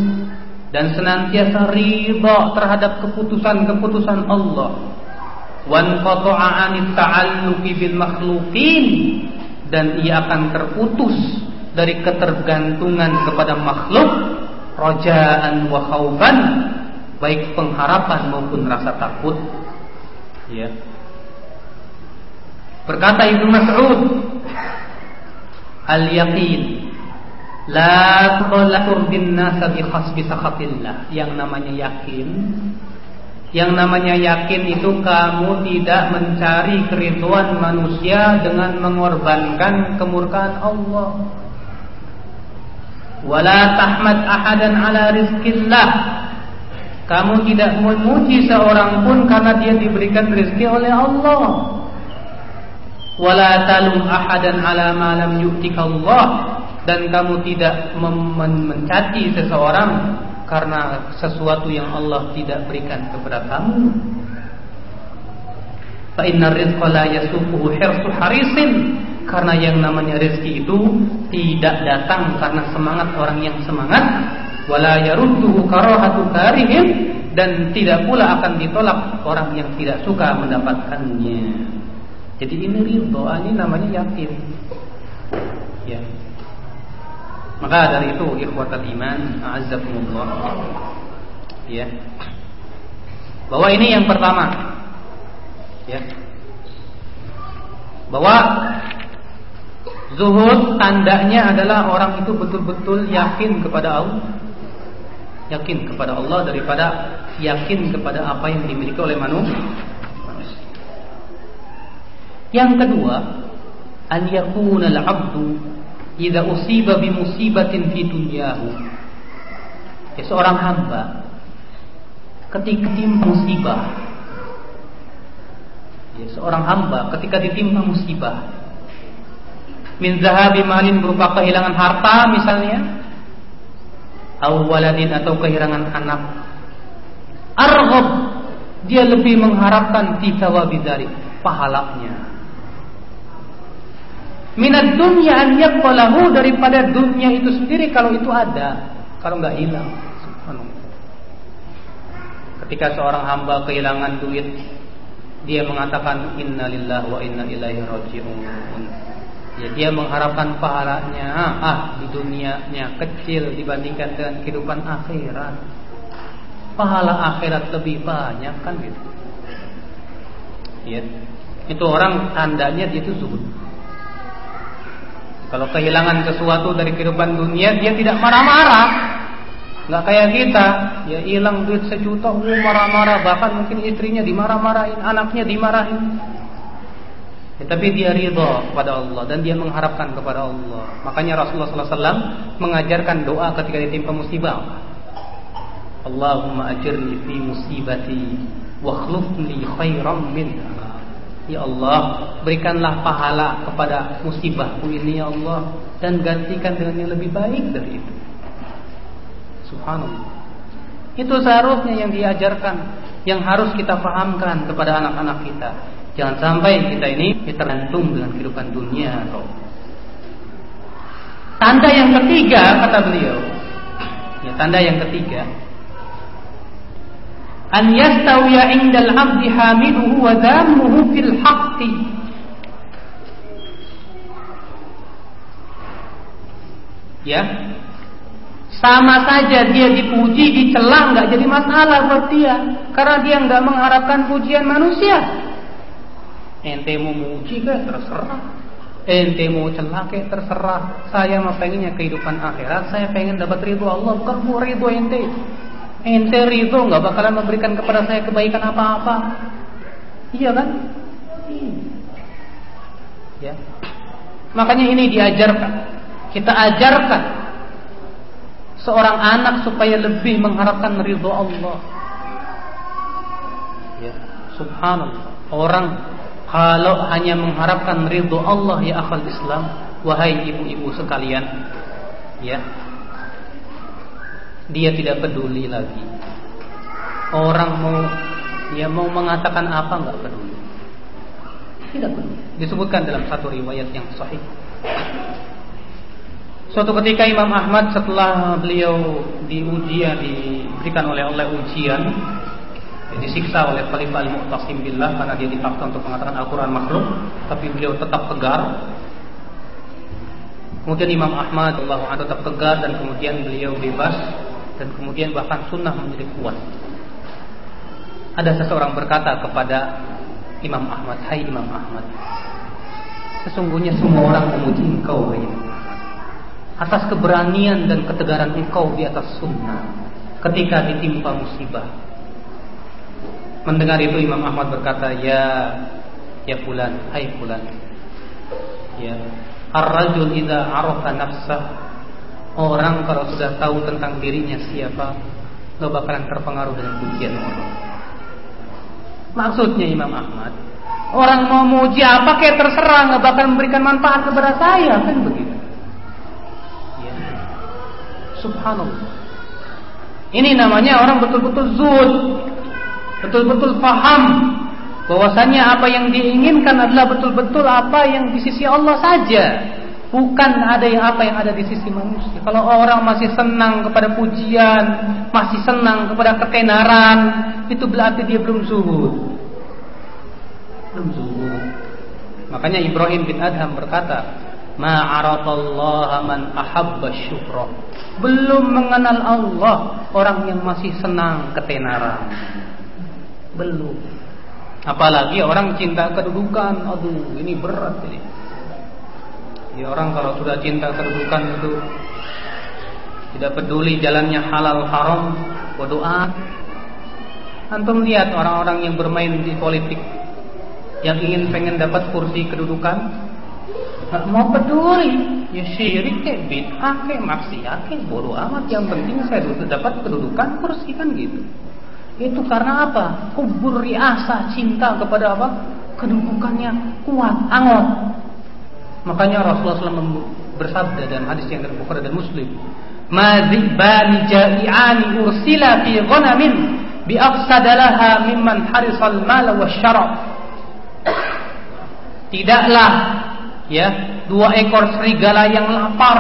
Dan senantiasa ridha terhadap keputusan-keputusan Allah. Wan qata'a anit ta'alluqi bil makhluqin dan ia akan terputus dari ketergantungan kepada makhluk rojaan wa khaufan baik pengharapan maupun rasa takut. Ya. Berkata Ibnu Mas'ud al yaqin la tulakur bin nasa bi khasbi sakhatillah. Yang namanya yakin yang namanya yakin itu kamu tidak mencari keriduan manusia dengan mengorbankan kemurkaan Allah. Wala tahmad ahadan ala rizkillah Kamu tidak memuji seorang pun karena dia diberikan rezeki oleh Allah. Wala talum ahadan ala ma lam yu'tika Allah dan kamu tidak mencaci seseorang karena sesuatu yang Allah tidak berikan kepada kamu. Fa inna rizqa la yasuquhu hirsu harisin karena yang namanya rezeki itu tidak datang karena semangat orang yang semangat wala yarudduhu karahatu karihim dan tidak pula akan ditolak orang yang tidak suka mendapatkannya. Jadi ini ridho, ini namanya yakin. Ya. Maka dari itu ikhwatal iman, azzakumullah. Ya. Bahwa ini yang pertama. Ya. Bahwa zuhud tandanya adalah orang itu betul-betul yakin kepada Allah yakin kepada Allah daripada yakin kepada apa yang dimiliki oleh manusia. Yang kedua, an yakuna al-'abdu idza usiba bi musibatin fi dunyahu. Ya, seorang hamba ketika ditimpa musibah. Ya, seorang hamba ketika ditimpa musibah min zahabi malin berupa kehilangan harta misalnya waladin atau kehilangan anak. Arghab dia lebih mengharapkan tithawabi dari pahalanya. Minat dunia an yaqbalahu daripada dunia itu sendiri kalau itu ada, kalau nggak hilang. Ketika seorang hamba kehilangan duit, dia mengatakan innalillah wa inna ilaihi rajiun. Ya dia mengharapkan pahalanya ah di dunianya kecil dibandingkan dengan kehidupan akhirat. Pahala akhirat lebih banyak kan gitu. Ya. Itu orang tandanya dia itu zuhud. Kalau kehilangan sesuatu dari kehidupan dunia dia tidak marah-marah. Nggak kayak kita, ya hilang duit sejuta, uh, marah-marah, bahkan mungkin istrinya dimarah-marahin, anaknya dimarahin. Ya, tapi dia ridho kepada Allah dan dia mengharapkan kepada Allah. Makanya Rasulullah SAW mengajarkan doa ketika ditimpa musibah. Allahumma ajirni fi musibati wa khlufni khairam minha. Ya Allah, berikanlah pahala kepada musibahku ini ya Allah dan gantikan dengan yang lebih baik dari itu. Subhanallah. Itu seharusnya yang diajarkan, yang harus kita pahamkan kepada anak-anak kita. Jangan sampai kita ini tergantung dengan kehidupan dunia atau Tanda yang ketiga kata beliau, ya tanda yang ketiga, an yastawiya indal abdi hamiduhu wa dhamuhu fil haqqi. Ya, sama saja dia dipuji, dicela nggak jadi masalah buat dia, karena dia nggak mengharapkan pujian manusia. Ente mau muji ke terserah. Ente mau celah ke terserah. Saya mah pengennya kehidupan akhirat. Saya pengen dapat ridho Allah bukan ridho ente. Ente ridho nggak bakalan memberikan kepada saya kebaikan apa-apa. Iya kan? Ya. Makanya ini diajarkan. Kita ajarkan seorang anak supaya lebih mengharapkan ridho Allah. Ya, subhanallah. Orang kalau hanya mengharapkan ridho Allah ya akal Islam, wahai ibu-ibu sekalian, ya. Dia tidak peduli lagi. Orang mau ya mau mengatakan apa nggak peduli. Tidak peduli. Disebutkan dalam satu riwayat yang sahih. Suatu ketika Imam Ahmad setelah beliau diuji diberikan oleh oleh ujian disiksa oleh Khalifah Al-Mu'tasim Billah karena dia dipaksa untuk mengatakan Al-Quran makhluk tapi beliau tetap tegar kemudian Imam Ahmad Allah tetap tegar dan kemudian beliau bebas dan kemudian bahkan sunnah menjadi kuat ada seseorang berkata kepada Imam Ahmad Hai Imam Ahmad sesungguhnya semua orang memuji engkau hai atas keberanian dan ketegaran engkau di atas sunnah ketika ditimpa musibah Mendengar itu Imam Ahmad berkata, "Ya ya fulan, hai fulan." Ya. Ar-rajul idza arafa nafsah Orang kalau sudah tahu tentang dirinya siapa, Gak bakalan terpengaruh dengan pujian orang. Maksudnya Imam Ahmad, orang mau muji apa kayak terserah, nggak bakal memberikan manfaat kepada saya kan begitu. Ya. Subhanallah. Ini namanya orang betul-betul zuhud, betul-betul paham bahwasanya apa yang diinginkan adalah betul-betul apa yang di sisi Allah saja bukan ada yang apa yang ada di sisi manusia. Kalau orang masih senang kepada pujian, masih senang kepada ketenaran, itu berarti dia belum zuhud. Belum zuhud. Makanya Ibrahim bin Adham berkata, Ma'arafallaha man ahabba syukra. Belum mengenal Allah orang yang masih senang ketenaran. Belum. Apalagi orang cinta kedudukan, aduh ini berat ini. Ya orang kalau sudah cinta kedudukan itu tidak peduli jalannya halal haram, berdoa. Antum lihat orang-orang yang bermain di politik yang ingin pengen dapat kursi kedudukan, nggak mau peduli, ya syirik kayak bid'ah kayak maksiat kayak bodoh amat. Yang penting saya dapat kedudukan kursi kan gitu. Itu karena apa? Kubur riasa cinta kepada apa? Kedudukannya kuat, angot. Makanya Rasulullah SAW bersabda dalam hadis yang dari dan Muslim, "Madzibani ja'iani ursila fi ghanamin bi afsadalaha mimman harisal mal wa syaraf." Tidaklah ya, dua ekor serigala yang lapar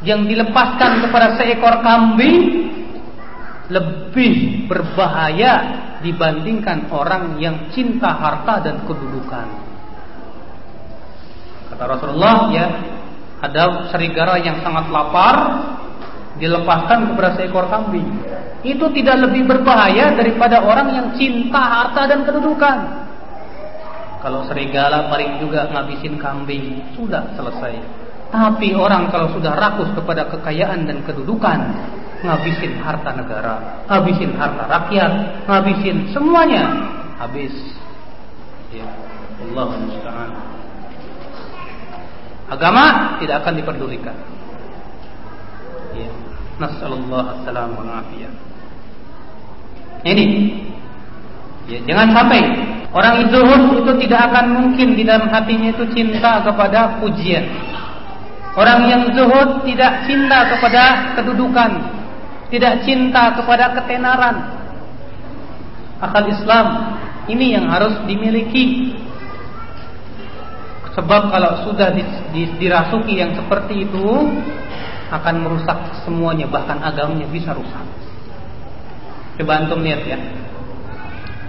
yang dilepaskan kepada seekor kambing lebih berbahaya dibandingkan orang yang cinta harta dan kedudukan. Kata Rasulullah ya, ada serigala yang sangat lapar dilepaskan kepada seekor kambing. Itu tidak lebih berbahaya daripada orang yang cinta harta dan kedudukan. Kalau serigala paling juga ngabisin kambing, sudah selesai. Tapi orang kalau sudah rakus kepada kekayaan dan kedudukan, ngabisin harta negara, ngabisin harta rakyat, ngabisin semuanya, habis. Ya, Allah musta'an. Agama tidak akan diperdulikan. Ya. Nasallallahu alaihi wa Ini. Ya, jangan sampai orang zuhud itu tidak akan mungkin di dalam hatinya itu cinta kepada pujian. Orang yang zuhud tidak cinta kepada kedudukan, tidak cinta kepada ketenaran. Akal Islam ini yang harus dimiliki Sebab kalau sudah dirasuki yang seperti itu akan merusak semuanya, bahkan agamanya bisa rusak. Coba antum lihat ya.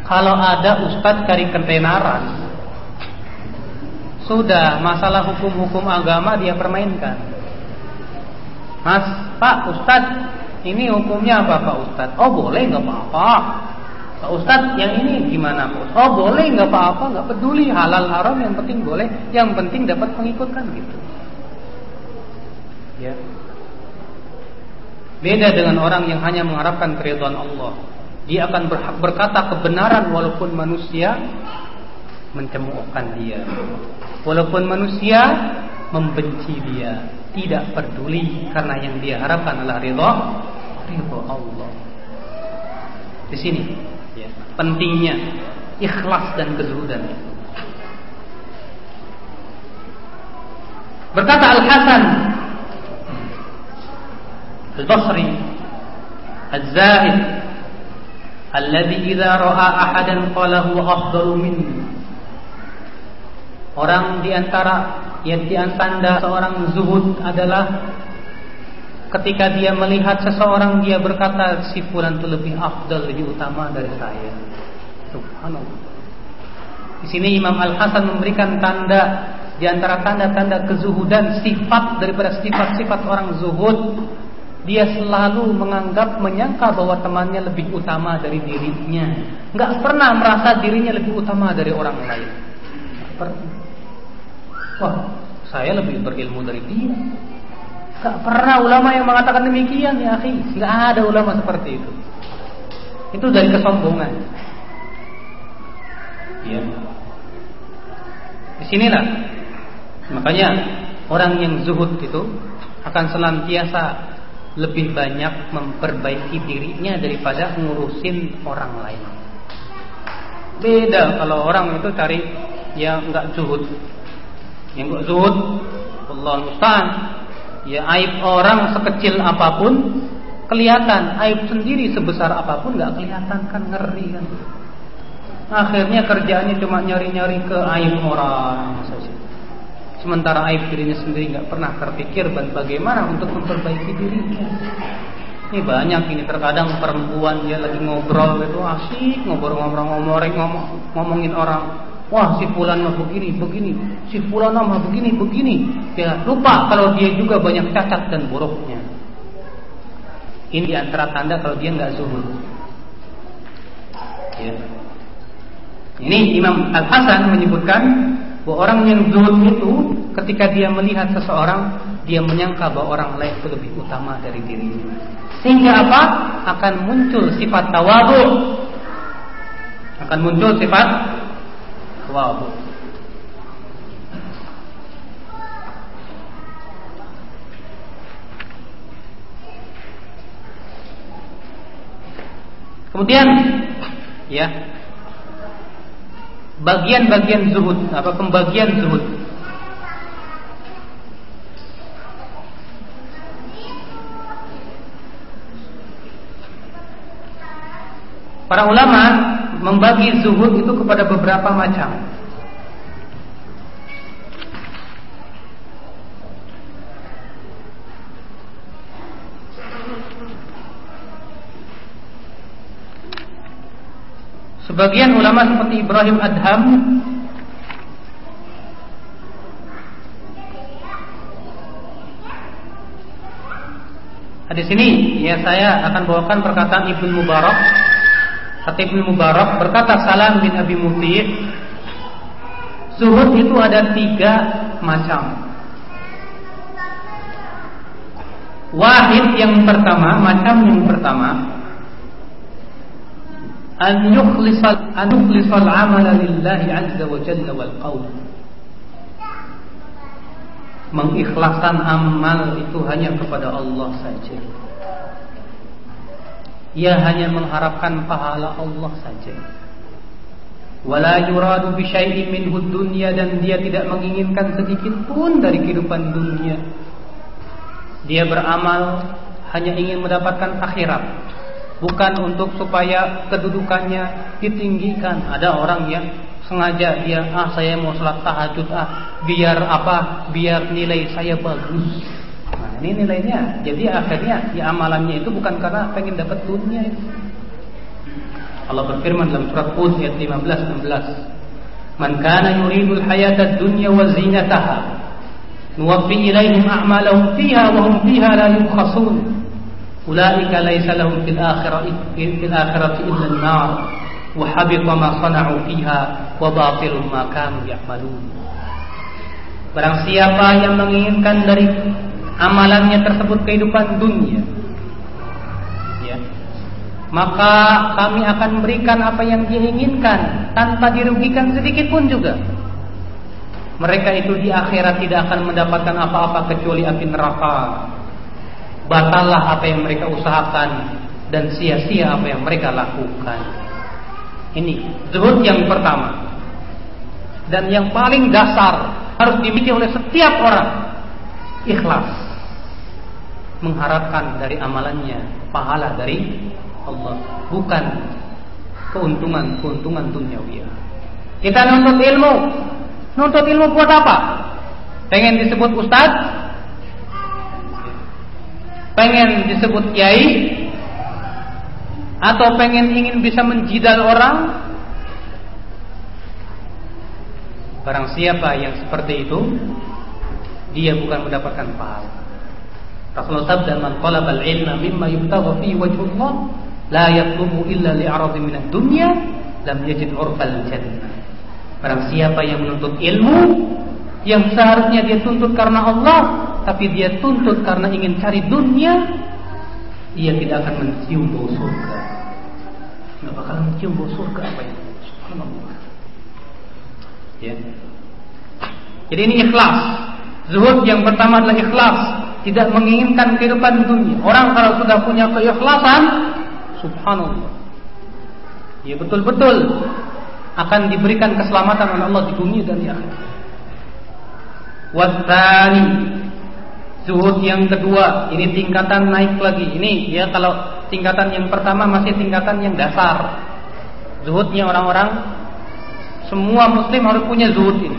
Kalau ada ustadz cari ketenaran, sudah masalah hukum-hukum agama dia permainkan. Mas, Pak Ustadz, ini hukumnya apa Pak Ustadz? Oh boleh nggak apa-apa. Pak Ustadz yang ini gimana Pak Oh boleh nggak apa-apa nggak peduli. Halal haram yang penting boleh. Yang penting dapat pengikut kan gitu. Ya. Beda dengan orang yang hanya mengharapkan keridhaan Allah. Dia akan berkata kebenaran walaupun manusia mencemoohkan dia. Walaupun manusia membenci dia. Tidak peduli karena yang dia harapkan adalah ridha ridha Allah. Di sini pentingnya ikhlas dan kezuhudan. Berkata Al Hasan Al Basri Al-Zahid Alladhi idha ra'a ahadan qalahu afdalu minni Orang di antara yang di antara seorang zuhud adalah ketika dia melihat seseorang dia berkata si fulan itu lebih afdal lebih utama dari saya. Subhanallah. Di sini Imam Al Hasan memberikan tanda di antara tanda-tanda kezuhudan sifat daripada sifat-sifat orang zuhud dia selalu menganggap menyangka bahwa temannya lebih utama dari dirinya. Nggak pernah merasa dirinya lebih utama dari orang lain. Wah saya lebih berilmu dari dia Gak pernah ulama yang mengatakan demikian ya akhi. Gak ada ulama seperti itu. Itu dari kesombongan. Ya. Di sinilah makanya orang yang zuhud itu akan senantiasa lebih banyak memperbaiki dirinya daripada ngurusin orang lain. Beda kalau orang itu cari yang enggak zuhud. Yang enggak zuhud, Allah musta'an. Ya aib orang sekecil apa pun kelihatan, aib sendiri sebesar apa pun enggak kelihatan kan ngeri kan. Akhirnya kerjaannya cuma nyari-nyari ke aib orang. Sementara aib dirinya sendiri nggak pernah terpikir bagaimana untuk memperbaiki dirinya. Ini banyak ini terkadang perempuan dia lagi ngobrol itu asik ngobrol-ngobrol ngomongin ngomong, ngomongin orang. Wah si fulan mah begini begini, si fulan mah begini begini. Ya lupa kalau dia juga banyak cacat dan buruknya. Ini antara tanda kalau dia nggak zuhud. Ya. Ini Imam Al Hasan menyebutkan bahwa orang yang zuhud itu ketika dia melihat seseorang dia menyangka bahwa orang lain itu lebih utama dari dirinya sehingga apa akan muncul sifat tawabu akan muncul sifat tawabu kemudian ya bagian-bagian zuhud apa pembagian zuhud Para ulama membagi zuhud itu kepada beberapa macam. Sebagian ulama seperti Ibrahim Adham Di sini ya saya akan bawakan perkataan Ibnu Mubarak. Kata Ibnu Mubarak berkata Salam bin Abi Muti' Zuhud itu ada tiga macam. Wahid yang pertama, macam yang pertama an yukhlisal an amala lillahi azza wa jalla wal mengikhlaskan amal itu hanya kepada Allah saja ia hanya mengharapkan pahala Allah saja wala yuradu bi minhu dunya dan dia tidak menginginkan sedikit pun dari kehidupan dunia dia beramal hanya ingin mendapatkan akhirat bukan untuk supaya kedudukannya ditinggikan. Ada orang yang sengaja dia ah saya mau sholat tahajud ah biar apa biar nilai saya bagus. Ini nilainya. Jadi akhirnya ya amalannya itu bukan karena pengen dapat dunia itu. Allah berfirman dalam surat Hud ayat 15 16. Man kana yuridul hayata dunya wa zinataha nuwaffi ilaihim a'malahum fiha wa hum fiha la yubkhasun. Ulaika laisa lahum fil akhirati fil akhirati illa an-nar wa habita ma sana'u fiha wa batilun ma kanu ya'malun. Barang siapa yang menginginkan dari amalannya tersebut kehidupan dunia, ya, maka kami akan memberikan apa yang dia inginkan tanpa dirugikan sedikit pun juga. Mereka itu di akhirat tidak akan mendapatkan apa-apa kecuali api neraka batallah apa yang mereka usahakan dan sia-sia apa yang mereka lakukan. Ini zuhud yang pertama. Dan yang paling dasar harus dimiliki oleh setiap orang ikhlas mengharapkan dari amalannya pahala dari Allah bukan keuntungan-keuntungan duniawi. Kita nuntut ilmu. Nuntut ilmu buat apa? Pengen disebut ustadz? pengen disebut kiai atau pengen ingin bisa menjidal orang Barang siapa yang seperti itu Dia bukan mendapatkan pahala Rasulullah sabda Man qalabal ilma mimma yubtagha fi wajhullah La yatlubu illa li'aradi minad dunya Lam yajid urfal jannah Barang siapa yang menuntut ilmu Yang seharusnya dia tuntut karena Allah tapi dia tuntut karena ingin cari dunia, ia tidak akan mencium bau surga. Tidak bakal mencium bau surga apa itu? Subhanallah. Ya. Jadi ini ikhlas. Zuhud yang pertama adalah ikhlas tidak menginginkan kehidupan dunia. Orang kalau sudah punya keikhlasan, subhanallah. Ya betul-betul akan diberikan keselamatan oleh Allah di dunia dan di akhirat. Wasani Zuhud yang kedua, ini tingkatan naik lagi. Ini ya kalau tingkatan yang pertama masih tingkatan yang dasar. Zuhudnya orang-orang semua muslim harus punya zuhud ini.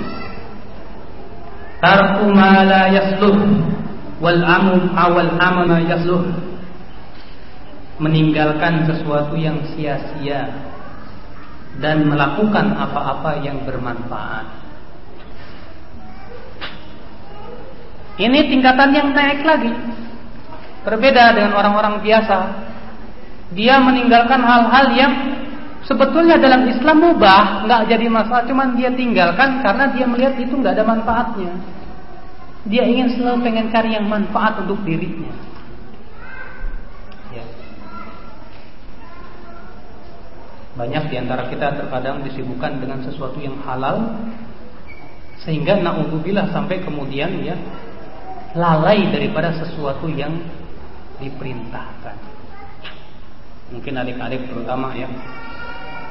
Tarku ma la yasluh wal amum awal amana yasluh. Meninggalkan sesuatu yang sia-sia dan melakukan apa-apa yang bermanfaat. Ini tingkatan yang naik lagi. Berbeda dengan orang-orang biasa. Dia meninggalkan hal-hal yang sebetulnya dalam Islam mubah, nggak jadi masalah, cuman dia tinggalkan karena dia melihat itu nggak ada manfaatnya. Dia ingin selalu pengen cari yang manfaat untuk dirinya. Ya. Banyak di antara kita terkadang disibukkan dengan sesuatu yang halal sehingga naudzubillah sampai kemudian ya lalai daripada sesuatu yang diperintahkan. Mungkin adik-adik terutama ya.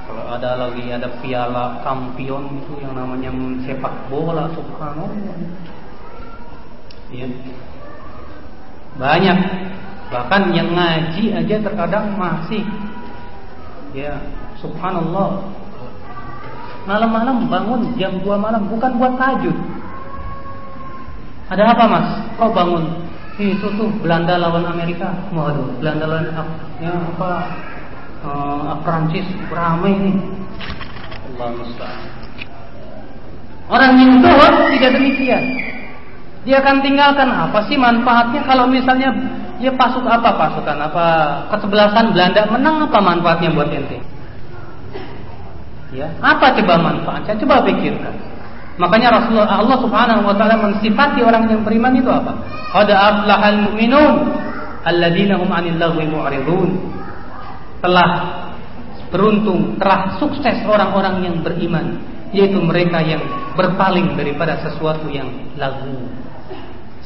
Kalau ada lagi ada piala kampion itu yang namanya sepak bola subhanallah. Ya. Banyak bahkan yang ngaji aja terkadang masih ya subhanallah malam-malam bangun jam 2 malam bukan buat tahajud ada apa mas? Kau bangun? Itu tuh Belanda lawan Amerika. Waduh, Belanda lawan ya apa? Uh, Prancis ramai ini. Allah musta'an. Orang yang zuhud tidak demikian. Dia akan tinggalkan apa sih manfaatnya kalau misalnya dia pasuk apa pasukan apa kesebelasan Belanda menang apa manfaatnya buat ente? Ya, apa coba manfaatnya? Coba pikirkan. Makanya Rasulullah Allah Subhanahu wa taala mensifati orang yang beriman itu apa? Qad aflahal mu'minun alladzina hum 'anil lagwi mu'ridun. Telah beruntung, telah sukses orang-orang yang beriman, yaitu mereka yang berpaling daripada sesuatu yang lagu,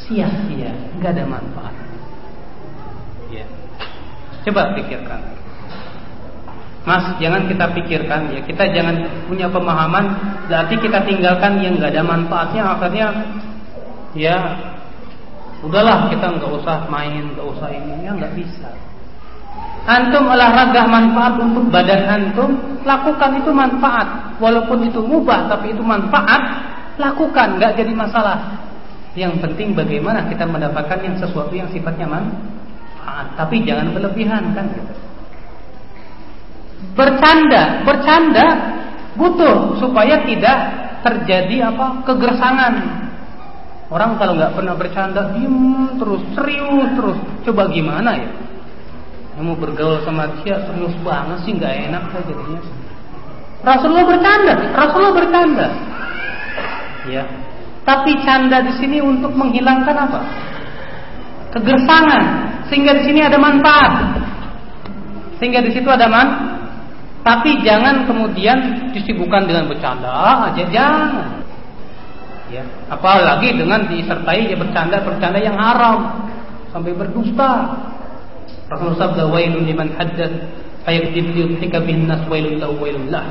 sia-sia, enggak ada manfaat. Ya. Coba pikirkan. Mas, jangan kita pikirkan ya, kita jangan punya pemahaman berarti kita tinggalkan yang nggak ada manfaatnya akhirnya ya udahlah kita nggak usah main, nggak usah ini, ya nggak bisa. Antum olahraga manfaat untuk badan antum, lakukan itu manfaat. Walaupun itu mubah tapi itu manfaat, lakukan, nggak jadi masalah. Yang penting bagaimana kita mendapatkan yang sesuatu yang sifatnya manfaat, tapi jangan berlebihan kan. Gitu bercanda, bercanda butuh supaya tidak terjadi apa kegersangan. Orang kalau nggak pernah bercanda diem terus serius terus, coba gimana ya? Kamu bergaul sama dia serius banget sih nggak enak saya jadinya. Rasulullah bercanda, Rasulullah bercanda. Ya. Tapi canda di sini untuk menghilangkan apa? Kegersangan, sehingga di sini ada manfaat. Sehingga di situ ada man tapi jangan kemudian disibukkan dengan bercanda aja jangan. Ya, apalagi dengan disertai ya bercanda-bercanda yang haram sampai berdusta. Rasulullah sabda wailun liman haddats fayakdzib yudhika bin nas wailun lahu wailun lah.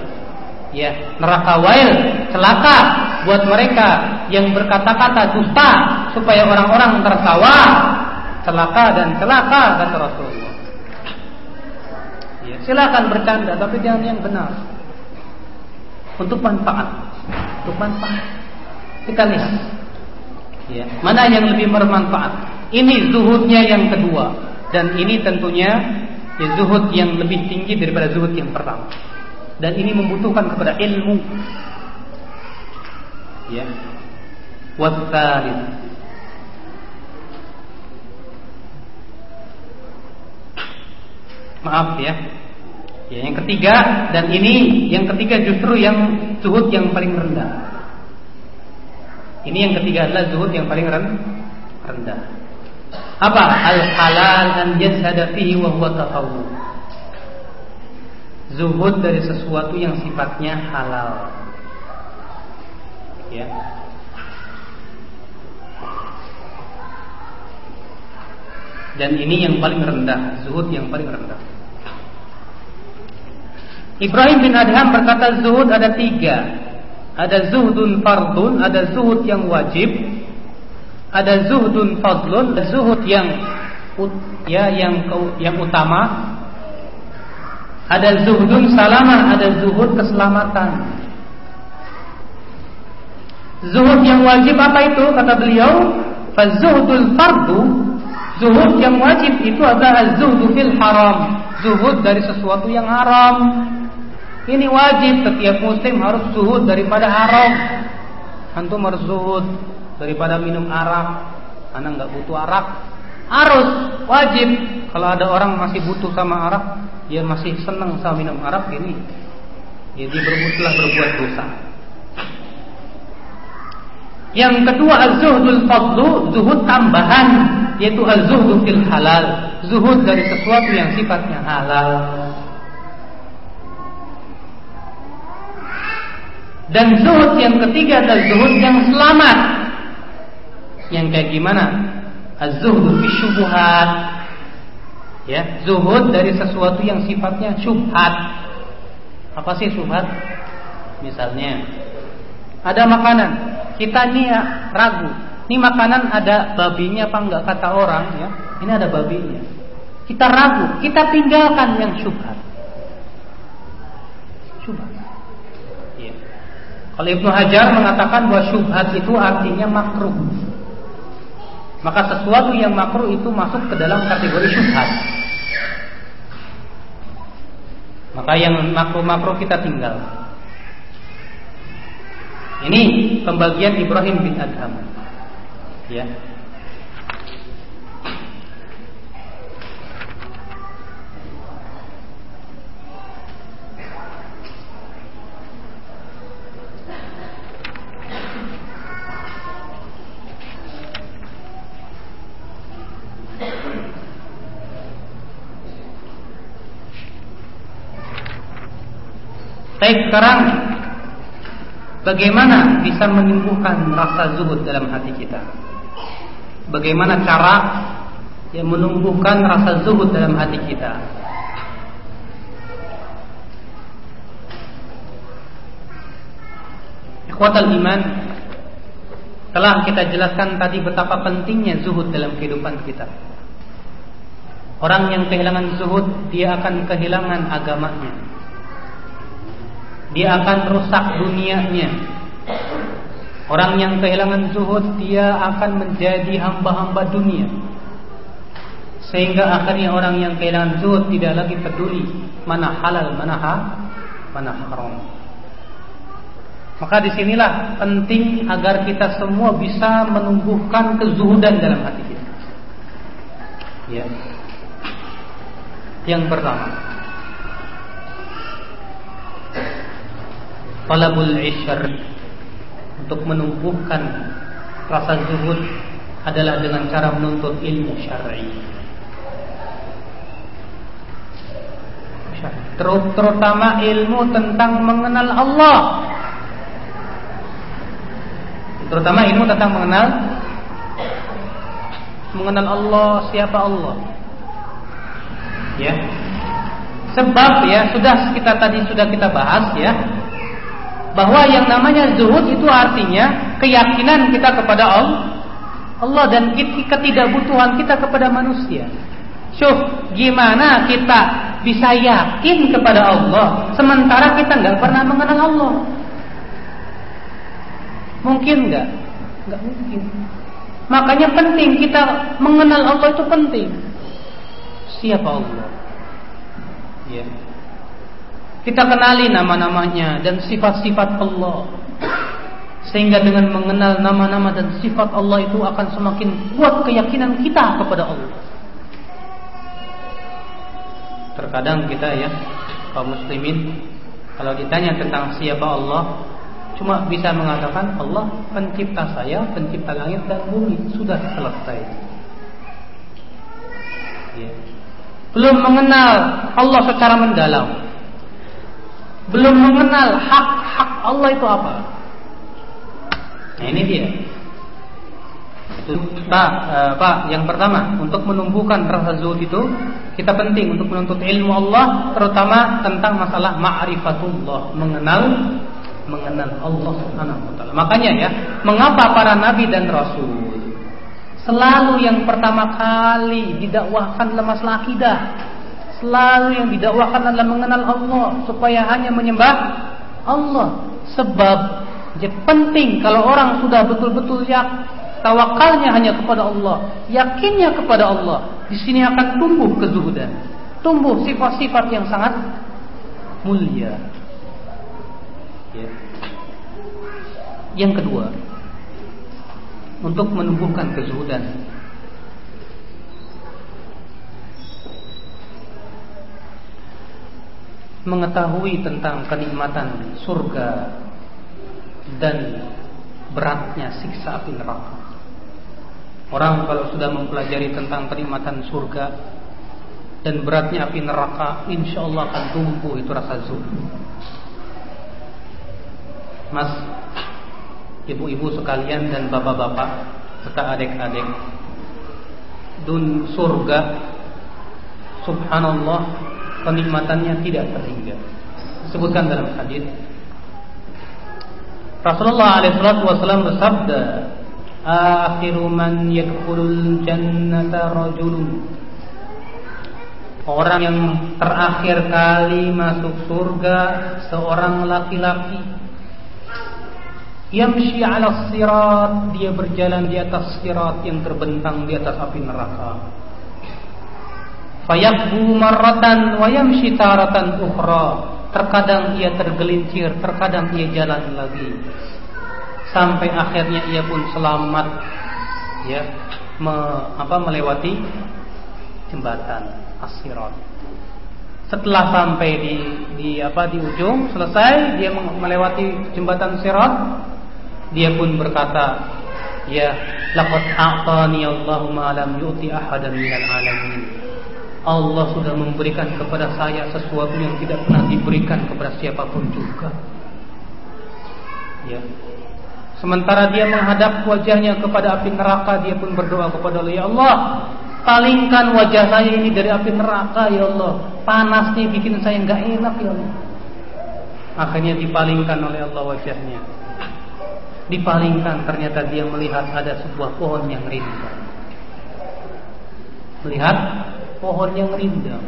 Ya, neraka wail, celaka buat mereka yang berkata-kata dusta supaya orang-orang tertawa. Celaka dan celaka kata Rasulullah. Silakan bercanda tapi jangan yang benar. Untuk manfaat. Untuk manfaat. Kita lihat. Ya, mana yang lebih bermanfaat? Ini zuhudnya yang kedua dan ini tentunya ya, zuhud yang lebih tinggi daripada zuhud yang pertama. Dan ini membutuhkan kepada ilmu. Ya. Wasalis maaf ya Ya, yang ketiga dan ini yang ketiga justru yang zuhud yang paling rendah. Ini yang ketiga adalah zuhud yang paling rendah. Apa? Al halal an yazhada fihi wa huwa. Zuhud dari sesuatu yang sifatnya halal. Ya. Dan ini yang paling rendah, zuhud yang paling rendah. Ibrahim bin Adham berkata zuhud ada tiga. Ada zuhudun fardun, ada zuhud yang wajib, ada zuhudun fadlun, ada zuhud yang ya yang yang utama, ada zuhudun salamah, ada zuhud keselamatan. Zuhud yang wajib apa itu? Kata beliau, fazuhdul fardu, zuhud yang wajib itu adalah zuhud fil haram, zuhud dari sesuatu yang haram. Ini wajib setiap muslim harus zuhud daripada haram. Antum harus zuhud daripada minum arak. Anak nggak butuh arak. Harus wajib. Kalau ada orang masih butuh sama arak, dia masih senang sama minum arak ini. Jadi berbutlah berbuat dosa. Yang kedua az-zuhdul fadlu, zuhud tambahan yaitu az-zuhdu fil halal, zuhud dari sesuatu yang sifatnya halal. Dan zuhud yang ketiga adalah zuhud yang selamat. Yang kayak gimana? Az-zuhdu fi syubhat. Ya, zuhud dari sesuatu yang sifatnya syubhat. Apa sih syubhat? Misalnya, ada makanan, kita nih ya, ragu. Ini makanan ada babinya apa enggak kata orang ya. Ini ada babinya. Kita ragu, kita tinggalkan yang syubhat. Syubhat. Kalau Ibnu Hajar mengatakan bahwa syubhat itu artinya makruh. Maka sesuatu yang makruh itu masuk ke dalam kategori syubhat. Maka yang makruh-makruh kita tinggal. Ini pembagian Ibrahim bin Adham. Ya, Baik sekarang Bagaimana bisa menyembuhkan rasa zuhud dalam hati kita? Bagaimana cara yang menumbuhkan rasa zuhud dalam hati kita? Ikhwatal iman Telah kita jelaskan tadi betapa pentingnya zuhud dalam kehidupan kita. Orang yang kehilangan zuhud Dia akan kehilangan agamanya dia akan rusak dunianya. Orang yang kehilangan zuhud dia akan menjadi hamba-hamba dunia. Sehingga akhirnya orang yang kehilangan zuhud tidak lagi peduli mana halal, mana ha, mana haram. Maka di sinilah penting agar kita semua bisa menumbuhkan kezuhudan dalam hati kita. Ya. Yang pertama, talabul isyar untuk menumbuhkan rasa zuhud adalah dengan cara menuntut ilmu syar'i. Terutama ilmu tentang mengenal Allah. Terutama ilmu tentang mengenal mengenal Allah, siapa Allah. Ya. Sebab ya sudah kita tadi sudah kita bahas ya bahwa yang namanya zuhud itu artinya keyakinan kita kepada Allah Allah dan ketidakbutuhan kita kepada manusia. Syuh, gimana kita bisa yakin kepada Allah sementara kita nggak pernah mengenal Allah? Mungkin nggak? Nggak mungkin. Makanya penting kita mengenal Allah itu penting. Siapa Allah? Ya. Kita kenali nama-namanya dan sifat-sifat Allah. Sehingga dengan mengenal nama-nama dan sifat Allah itu akan semakin kuat keyakinan kita kepada Allah. Terkadang kita ya, kaum muslimin kalau ditanya tentang siapa Allah, cuma bisa mengatakan Allah pencipta saya, pencipta langit dan bumi, sudah selesai. Ya. Belum mengenal Allah secara mendalam belum mengenal hak-hak Allah itu apa. Nah ini dia. Pak, uh, Pak, yang pertama untuk menumbuhkan rasa zuhud itu kita penting untuk menuntut ilmu Allah terutama tentang masalah ma'rifatullah, mengenal mengenal Allah Subhanahu wa taala. Makanya ya, mengapa para nabi dan rasul selalu yang pertama kali didakwahkan masalah akidah, selalu yang didakwahkan adalah mengenal Allah supaya hanya menyembah Allah. Sebab penting kalau orang sudah betul-betul yak tawakalnya hanya kepada Allah, yakinnya kepada Allah, di sini akan tumbuh kezuhudan, tumbuh sifat-sifat yang sangat mulia. Ya. Yang kedua, untuk menumbuhkan kezuhudan, mengetahui tentang kenikmatan surga dan beratnya siksa api neraka. Orang kalau sudah mempelajari tentang kenikmatan surga dan beratnya api neraka, insya Allah akan tumbuh itu rasa zuhud. Mas, ibu-ibu sekalian dan bapak-bapak serta adik-adik, dun surga, subhanallah, kenikmatannya tidak terhingga. Disebutkan dalam hadis Rasulullah alaihi bersabda, akhiru man yadkhulul jannata rajulun. Orang yang terakhir kali masuk surga seorang laki-laki. Yamshi ala sirat Dia berjalan di atas sirat yang terbentang di atas api neraka Fayakbu marratan wa yamshi taratan ukhra Terkadang ia tergelincir Terkadang ia jalan lagi sampai akhirnya ia pun selamat ya me, apa melewati jembatan Asirat. Setelah sampai di di apa di ujung selesai dia melewati jembatan Sirat, dia pun berkata, "Ya, laqad a'tani Allahu ma lam yu'ti ahadan minal alamin." Allah sudah memberikan kepada saya sesuatu yang tidak pernah diberikan kepada siapa pun juga. Ya, Sementara dia menghadap wajahnya kepada api neraka, dia pun berdoa kepada Allah, Ya Allah, palingkan wajah saya ini dari api neraka, Ya Allah. Panasnya bikin saya nggak enak, Ya Allah. Akhirnya dipalingkan oleh Allah wajahnya. Dipalingkan, ternyata dia melihat ada sebuah pohon yang rindang. Melihat pohon yang rindang.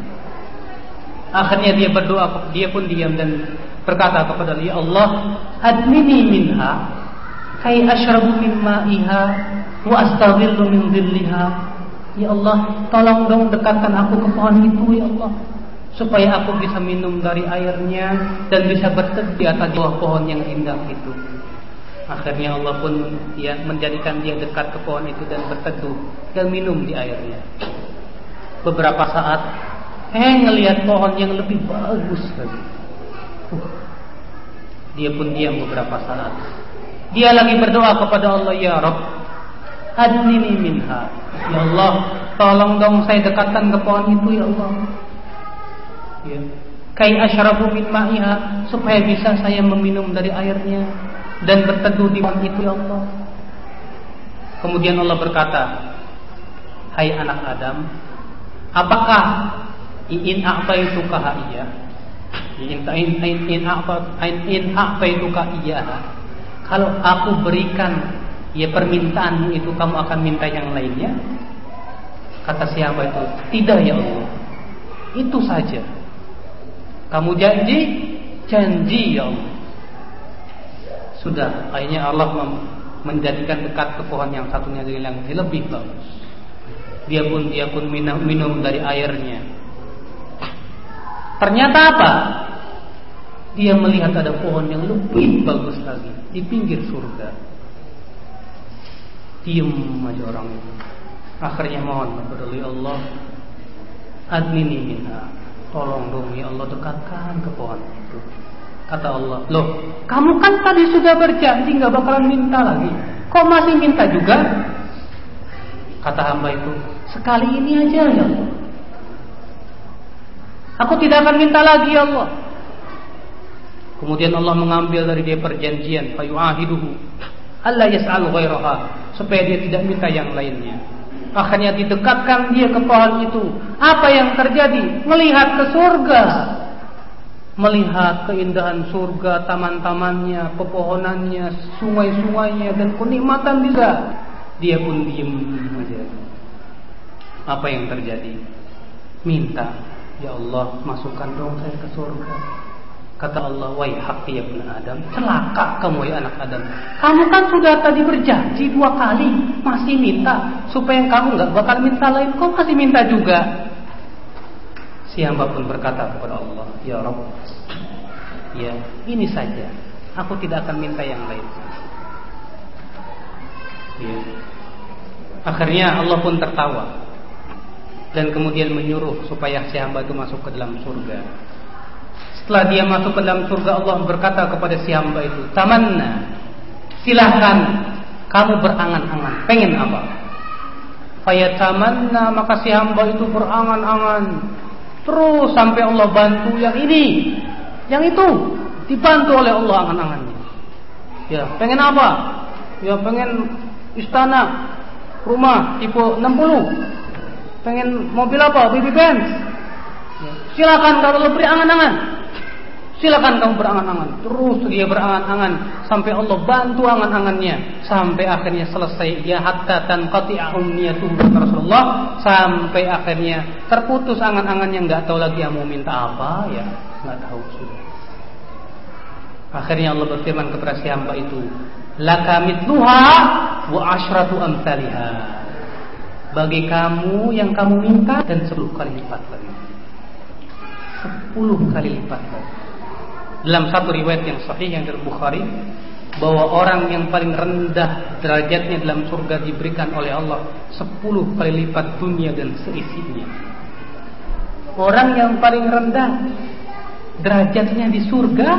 Akhirnya dia berdoa, dia pun diam dan berkata kepada Ya Allah, admini minha kai asyrabu min ma'iha wa astadhillu min dhilliha. Ya Allah tolong dong dekatkan aku ke pohon itu ya Allah supaya aku bisa minum dari airnya dan bisa berteduh di atas bawah pohon yang indah itu. Akhirnya Allah pun ya menjadikan dia dekat ke pohon itu dan berteduh dan minum di airnya beberapa saat eh ngelihat pohon yang lebih bagus lagi dia pun diam beberapa saat dia lagi berdoa kepada Allah, Ya Rabb, adnini minha. Ya Allah, tolong dong saya dekatkan ke pohon itu, Ya Allah. Ya. Kai asyrabu min ma'iha supaya bisa saya meminum dari airnya dan berteduh di pohon itu, Ya Allah. Kemudian Allah berkata, Hai anak Adam, apakah in a'taituka iya? In in in in a'taituka iya? Kalau aku berikan ya permintaanmu itu kamu akan minta yang lainnya? Kata siapa itu? Tidak ya Allah. Itu saja. Kamu janji, janji ya Allah. Sudah, akhirnya Allah menjadikan dekat ke pohon yang satunya dengan yang lebih bagus. Dia pun dia pun minum, minum dari airnya. Ternyata apa? Dia melihat ada pohon yang lebih bagus lagi di pinggir surga. Diam aja orang itu. Akhirnya mohon kepada Allah, admini minha. Tolong dong ya Allah dekatkan ke pohon itu. Kata Allah, loh kamu kan tadi sudah berjanji nggak bakalan minta lagi. Kok masih minta juga? Kata hamba itu, sekali ini aja ya Allah. Aku tidak akan minta lagi ya Allah. Kemudian Allah mengambil dari dia perjanjian, fayu'ahiduhu Allah yas'al ghairaha supaya dia tidak minta yang lainnya. Akhirnya didekatkan dia ke pohon itu. Apa yang terjadi? Melihat ke surga. Melihat keindahan surga, taman-tamannya, pepohonannya, sungai-sungainya dan kenikmatan bisa. Dia pun diam saja. Apa yang terjadi? Minta, ya Allah, masukkan dong saya ke surga. Kata Allah, wahai hak ya ibn Adam, celaka kamu ya anak Adam. Kamu kan sudah tadi berjanji dua kali, masih minta supaya kamu nggak bakal minta lain, kok masih minta juga? Si hamba pun berkata kepada Allah, ya Rabb, ya ini saja, aku tidak akan minta yang lain. Ya. Akhirnya Allah pun tertawa dan kemudian menyuruh supaya si hamba itu masuk ke dalam surga. Setelah dia masuk ke dalam surga Allah berkata kepada si hamba itu, "Tamanna, silahkan kamu berangan-angan. Pengen apa?" Fayatamanna maka si hamba itu berangan-angan. Terus sampai Allah bantu yang ini, yang itu dibantu oleh Allah angan-angannya. Ya, pengen apa? Ya, pengen istana, rumah tipe 60. Pengen mobil apa? Baby Benz. Silakan kalau lo beri angan-angan. Silakan kamu berangan-angan. Terus dia berangan-angan sampai Allah bantu angan-angannya sampai akhirnya selesai ya hatta tanqati'a umniyatuhu Rasulullah sampai akhirnya terputus angan-angannya nggak tahu lagi yang mau minta apa ya nggak tahu sudah. Akhirnya Allah berfirman kepada si hamba itu, "Laka mitluha wa asyratu amsalha." Bagi kamu yang kamu minta dan sepuluh kali lipat lagi. Sepuluh kali lipat lagi. Dalam satu riwayat yang sahih yang dari Bukhari bahwa orang yang paling rendah derajatnya dalam surga diberikan oleh Allah sepuluh kali lipat dunia dan seisinya. Orang yang paling rendah derajatnya di surga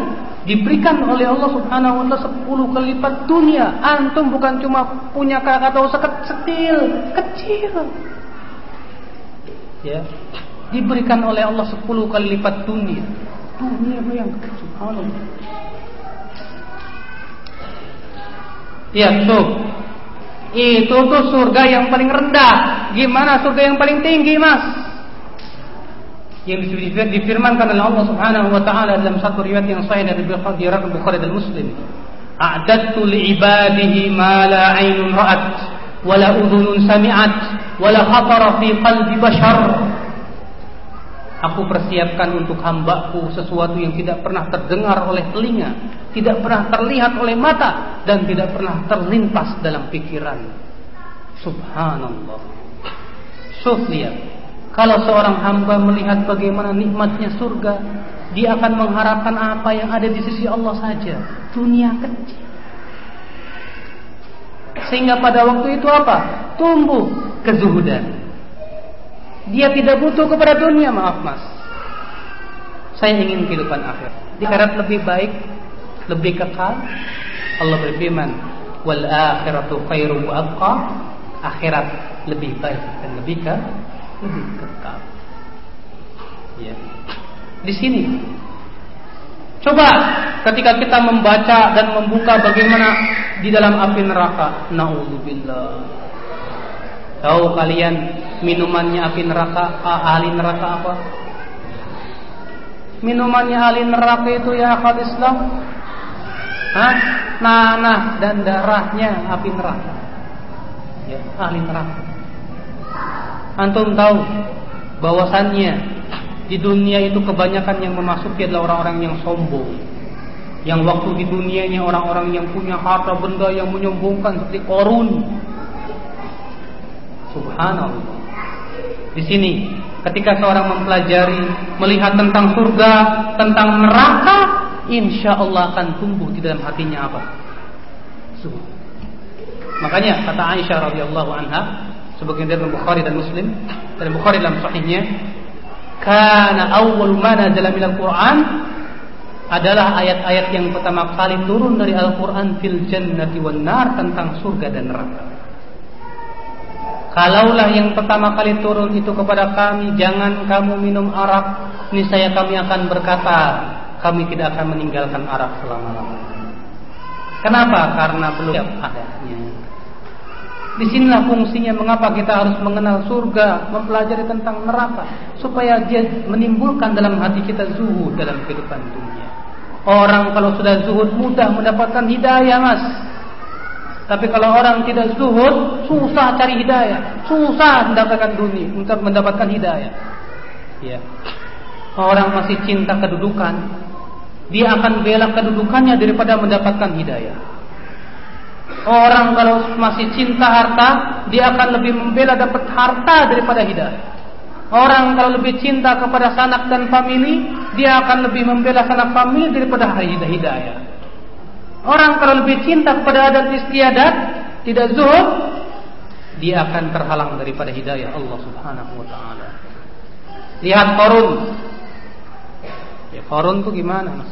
diberikan oleh Allah Subhanahu wa taala sepuluh kali lipat dunia. Antum bukan cuma punya Krakatau sekecil, kecil. Ya. Diberikan oleh Allah sepuluh kali lipat dunia. Dunia yang subhanallah. Ya, tuh. Itu tuh surga yang paling rendah. Gimana surga yang paling tinggi, Mas? Yang difirmankan oleh Allah Subhanahu wa taala dalam satu riwayat yang sahih dari Bukhari dan Muslim. A'dadtu li ibadihi ma la 'ainun ra'at wa la udhunun sami'at wa la khatara fi qalbi bashar Aku persiapkan untuk hambaku sesuatu yang tidak pernah terdengar oleh telinga, tidak pernah terlihat oleh mata, dan tidak pernah terlintas dalam pikiran. Subhanallah. Lihat, kalau seorang hamba melihat bagaimana nikmatnya surga, dia akan mengharapkan apa yang ada di sisi Allah saja. Dunia kecil. Sehingga pada waktu itu apa? Tumbuh kezuhudan. Dia tidak butuh kepada dunia, maaf mas. Saya ingin kehidupan akhir. Di akhirat lebih baik, lebih kekal. Allah berfirman, "Wal akhiratu khairu abqa." Akhirat lebih baik dan lebih ke lebih kekal. Ya. Di sini Coba ketika kita membaca dan membuka bagaimana di dalam api neraka, naudzubillah. Tahu kalian minumannya api neraka, ahli neraka apa? Minumannya ahli neraka itu ya akal Islam. Hah? Nanah dan darahnya api neraka. Ya, ahli neraka. Antum tahu bahwasannya di dunia itu kebanyakan yang memasuki adalah orang-orang yang sombong. Yang waktu di dunianya orang-orang yang punya harta benda yang menyombongkan seperti korun. Subhanallah. Di sini ketika seorang mempelajari melihat tentang surga, tentang neraka, insya Allah akan tumbuh di dalam hatinya apa? Suhu. Makanya kata Aisyah radhiyallahu anha sebagian dari Bukhari dan Muslim dan Bukhari dalam sahihnya karena awal mana dalam Al-Quran adalah ayat-ayat yang pertama kali turun dari Al-Quran fil jannati wan nar tentang surga dan neraka. Kalaulah yang pertama kali turun itu kepada kami, jangan kamu minum arak, niscaya kami akan berkata, kami tidak akan meninggalkan arak selama-lamanya. Kenapa? Karena belum siap. Di sinilah fungsinya mengapa kita harus mengenal surga, mempelajari tentang neraka, supaya dia menimbulkan dalam hati kita zuhud dalam kehidupan dunia. Orang kalau sudah zuhud mudah mendapatkan hidayah, mas. Tapi kalau orang tidak zuhud, susah cari hidayah, susah mendapatkan dunia, untuk mendapatkan hidayah. Ya. Orang masih cinta kedudukan, dia akan bela kedudukannya daripada mendapatkan hidayah. Orang kalau masih cinta harta, dia akan lebih membela dapat harta daripada hidayah. Orang kalau lebih cinta kepada sanak dan famili, dia akan lebih membela sanak famili daripada hidayah. Orang kalau lebih cinta kepada adat istiadat, tidak zuhud, dia akan terhalang daripada hidayah Allah Subhanahu wa taala. Lihat Qarun. Ya Qarun tuh gimana, Mas?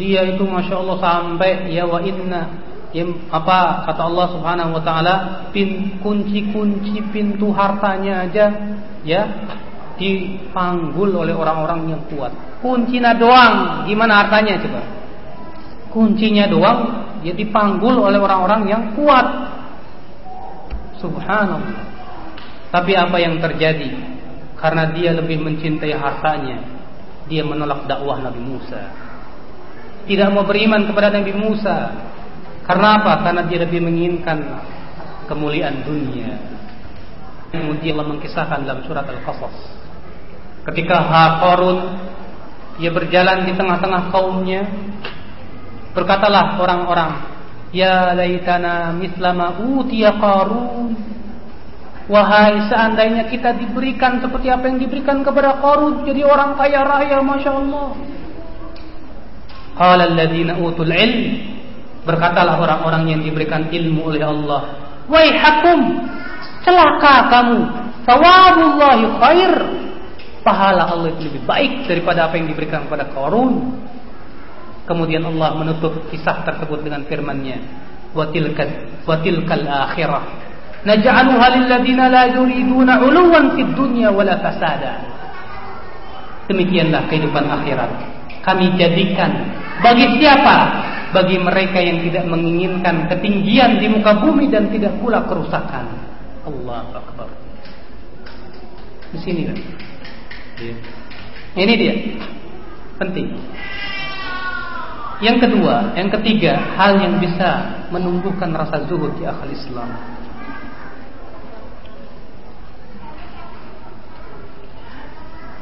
Dia itu masya Allah sampai ya wa inna ya, apa kata Allah Subhanahu Wa Taala pin kunci-kunci pintu hartanya aja ya dipanggul oleh orang-orang yang kuat. Kuncinya doang, gimana hartanya coba? Kuncinya doang ya dipanggul oleh orang-orang yang kuat. Subhanallah. Tapi apa yang terjadi? Karena dia lebih mencintai hartanya, dia menolak dakwah Nabi Musa tidak mau beriman kepada Nabi Musa. Karena apa? Karena dia lebih menginginkan kemuliaan dunia. Kemudian Allah mengkisahkan dalam surat Al-Qasas. Ketika Harun ia berjalan di tengah-tengah kaumnya, berkatalah orang-orang, Ya laitana mislama utiya Qarun. Wahai seandainya kita diberikan seperti apa yang diberikan kepada Qarun, jadi orang kaya raya, masya Allah. Qala alladziina utul ilm berkatalah orang-orang yang diberikan ilmu oleh Allah, "Waihakum, celaka kamu. Thawabullahi khair." Pahala Allah itu lebih baik daripada apa yang diberikan kepada Qarun. Kemudian Allah menutup kisah tersebut dengan firman-Nya, "Wa tilkal wa tilkal akhirah naj'aluha lil ladzina la yuriduna 'uluwan fid dunya wala fasada." Demikianlah kehidupan akhirat kami jadikan bagi siapa? Bagi mereka yang tidak menginginkan ketinggian di muka bumi dan tidak pula kerusakan. Allah Akbar. Di sini kan. Ini dia. Penting. Yang kedua, yang ketiga, hal yang bisa menumbuhkan rasa zuhud di akal Islam.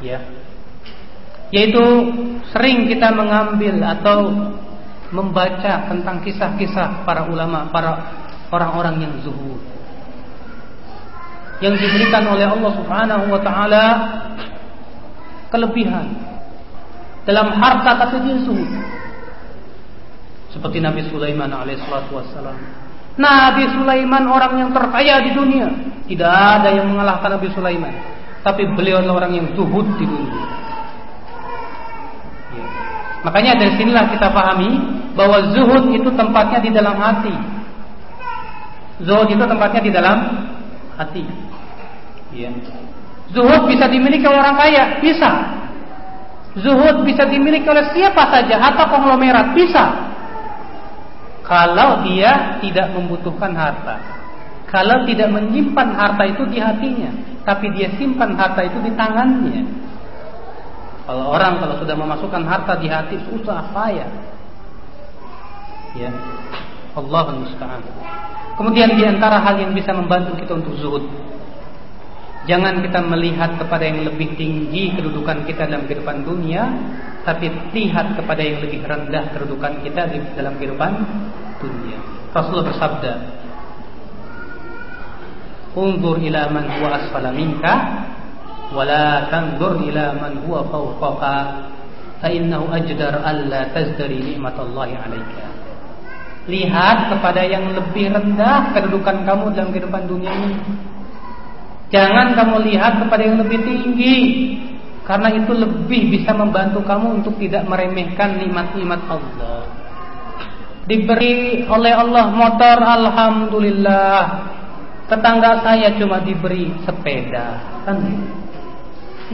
Ya, yaitu sering kita mengambil atau membaca tentang kisah-kisah para ulama, para orang-orang yang zuhud. Yang diberikan oleh Allah Subhanahu wa taala kelebihan dalam harta tapi dia zuhud. Seperti Nabi Sulaiman alaihissalatu wassalam. Nabi Sulaiman orang yang terkaya di dunia. Tidak ada yang mengalahkan Nabi Sulaiman. Tapi beliau adalah orang yang zuhud di dunia. Makanya dari sinilah kita pahami bahwa zuhud itu tempatnya di dalam hati. Zuhud itu tempatnya di dalam hati. Ya. Zuhud bisa dimiliki oleh orang kaya, bisa. Zuhud bisa dimiliki oleh siapa saja, harta konglomerat bisa. Kalau dia tidak membutuhkan harta. Kalau tidak menyimpan harta itu di hatinya, tapi dia simpan harta itu di tangannya. Kalau orang kalau sudah memasukkan harta di hati susah payah ya. Allah musta'an. Kemudian di antara hal yang bisa membantu kita untuk zuhud jangan kita melihat kepada yang lebih tinggi kedudukan kita dalam kehidupan dunia tapi lihat kepada yang lebih rendah kedudukan kita di dalam kehidupan dunia. Rasulullah bersabda Unzur ila man huwa asfala minka wala tanzur ila man huwa fawqaka fa innahu ajdar alla tazdari ni'matallahi 'alaika Lihat kepada yang lebih rendah kedudukan kamu dalam kehidupan dunia ini. Jangan kamu lihat kepada yang lebih tinggi. Karena itu lebih bisa membantu kamu untuk tidak meremehkan nikmat-nikmat Allah. Diberi oleh Allah motor, Alhamdulillah. Tetangga saya cuma diberi sepeda. Kan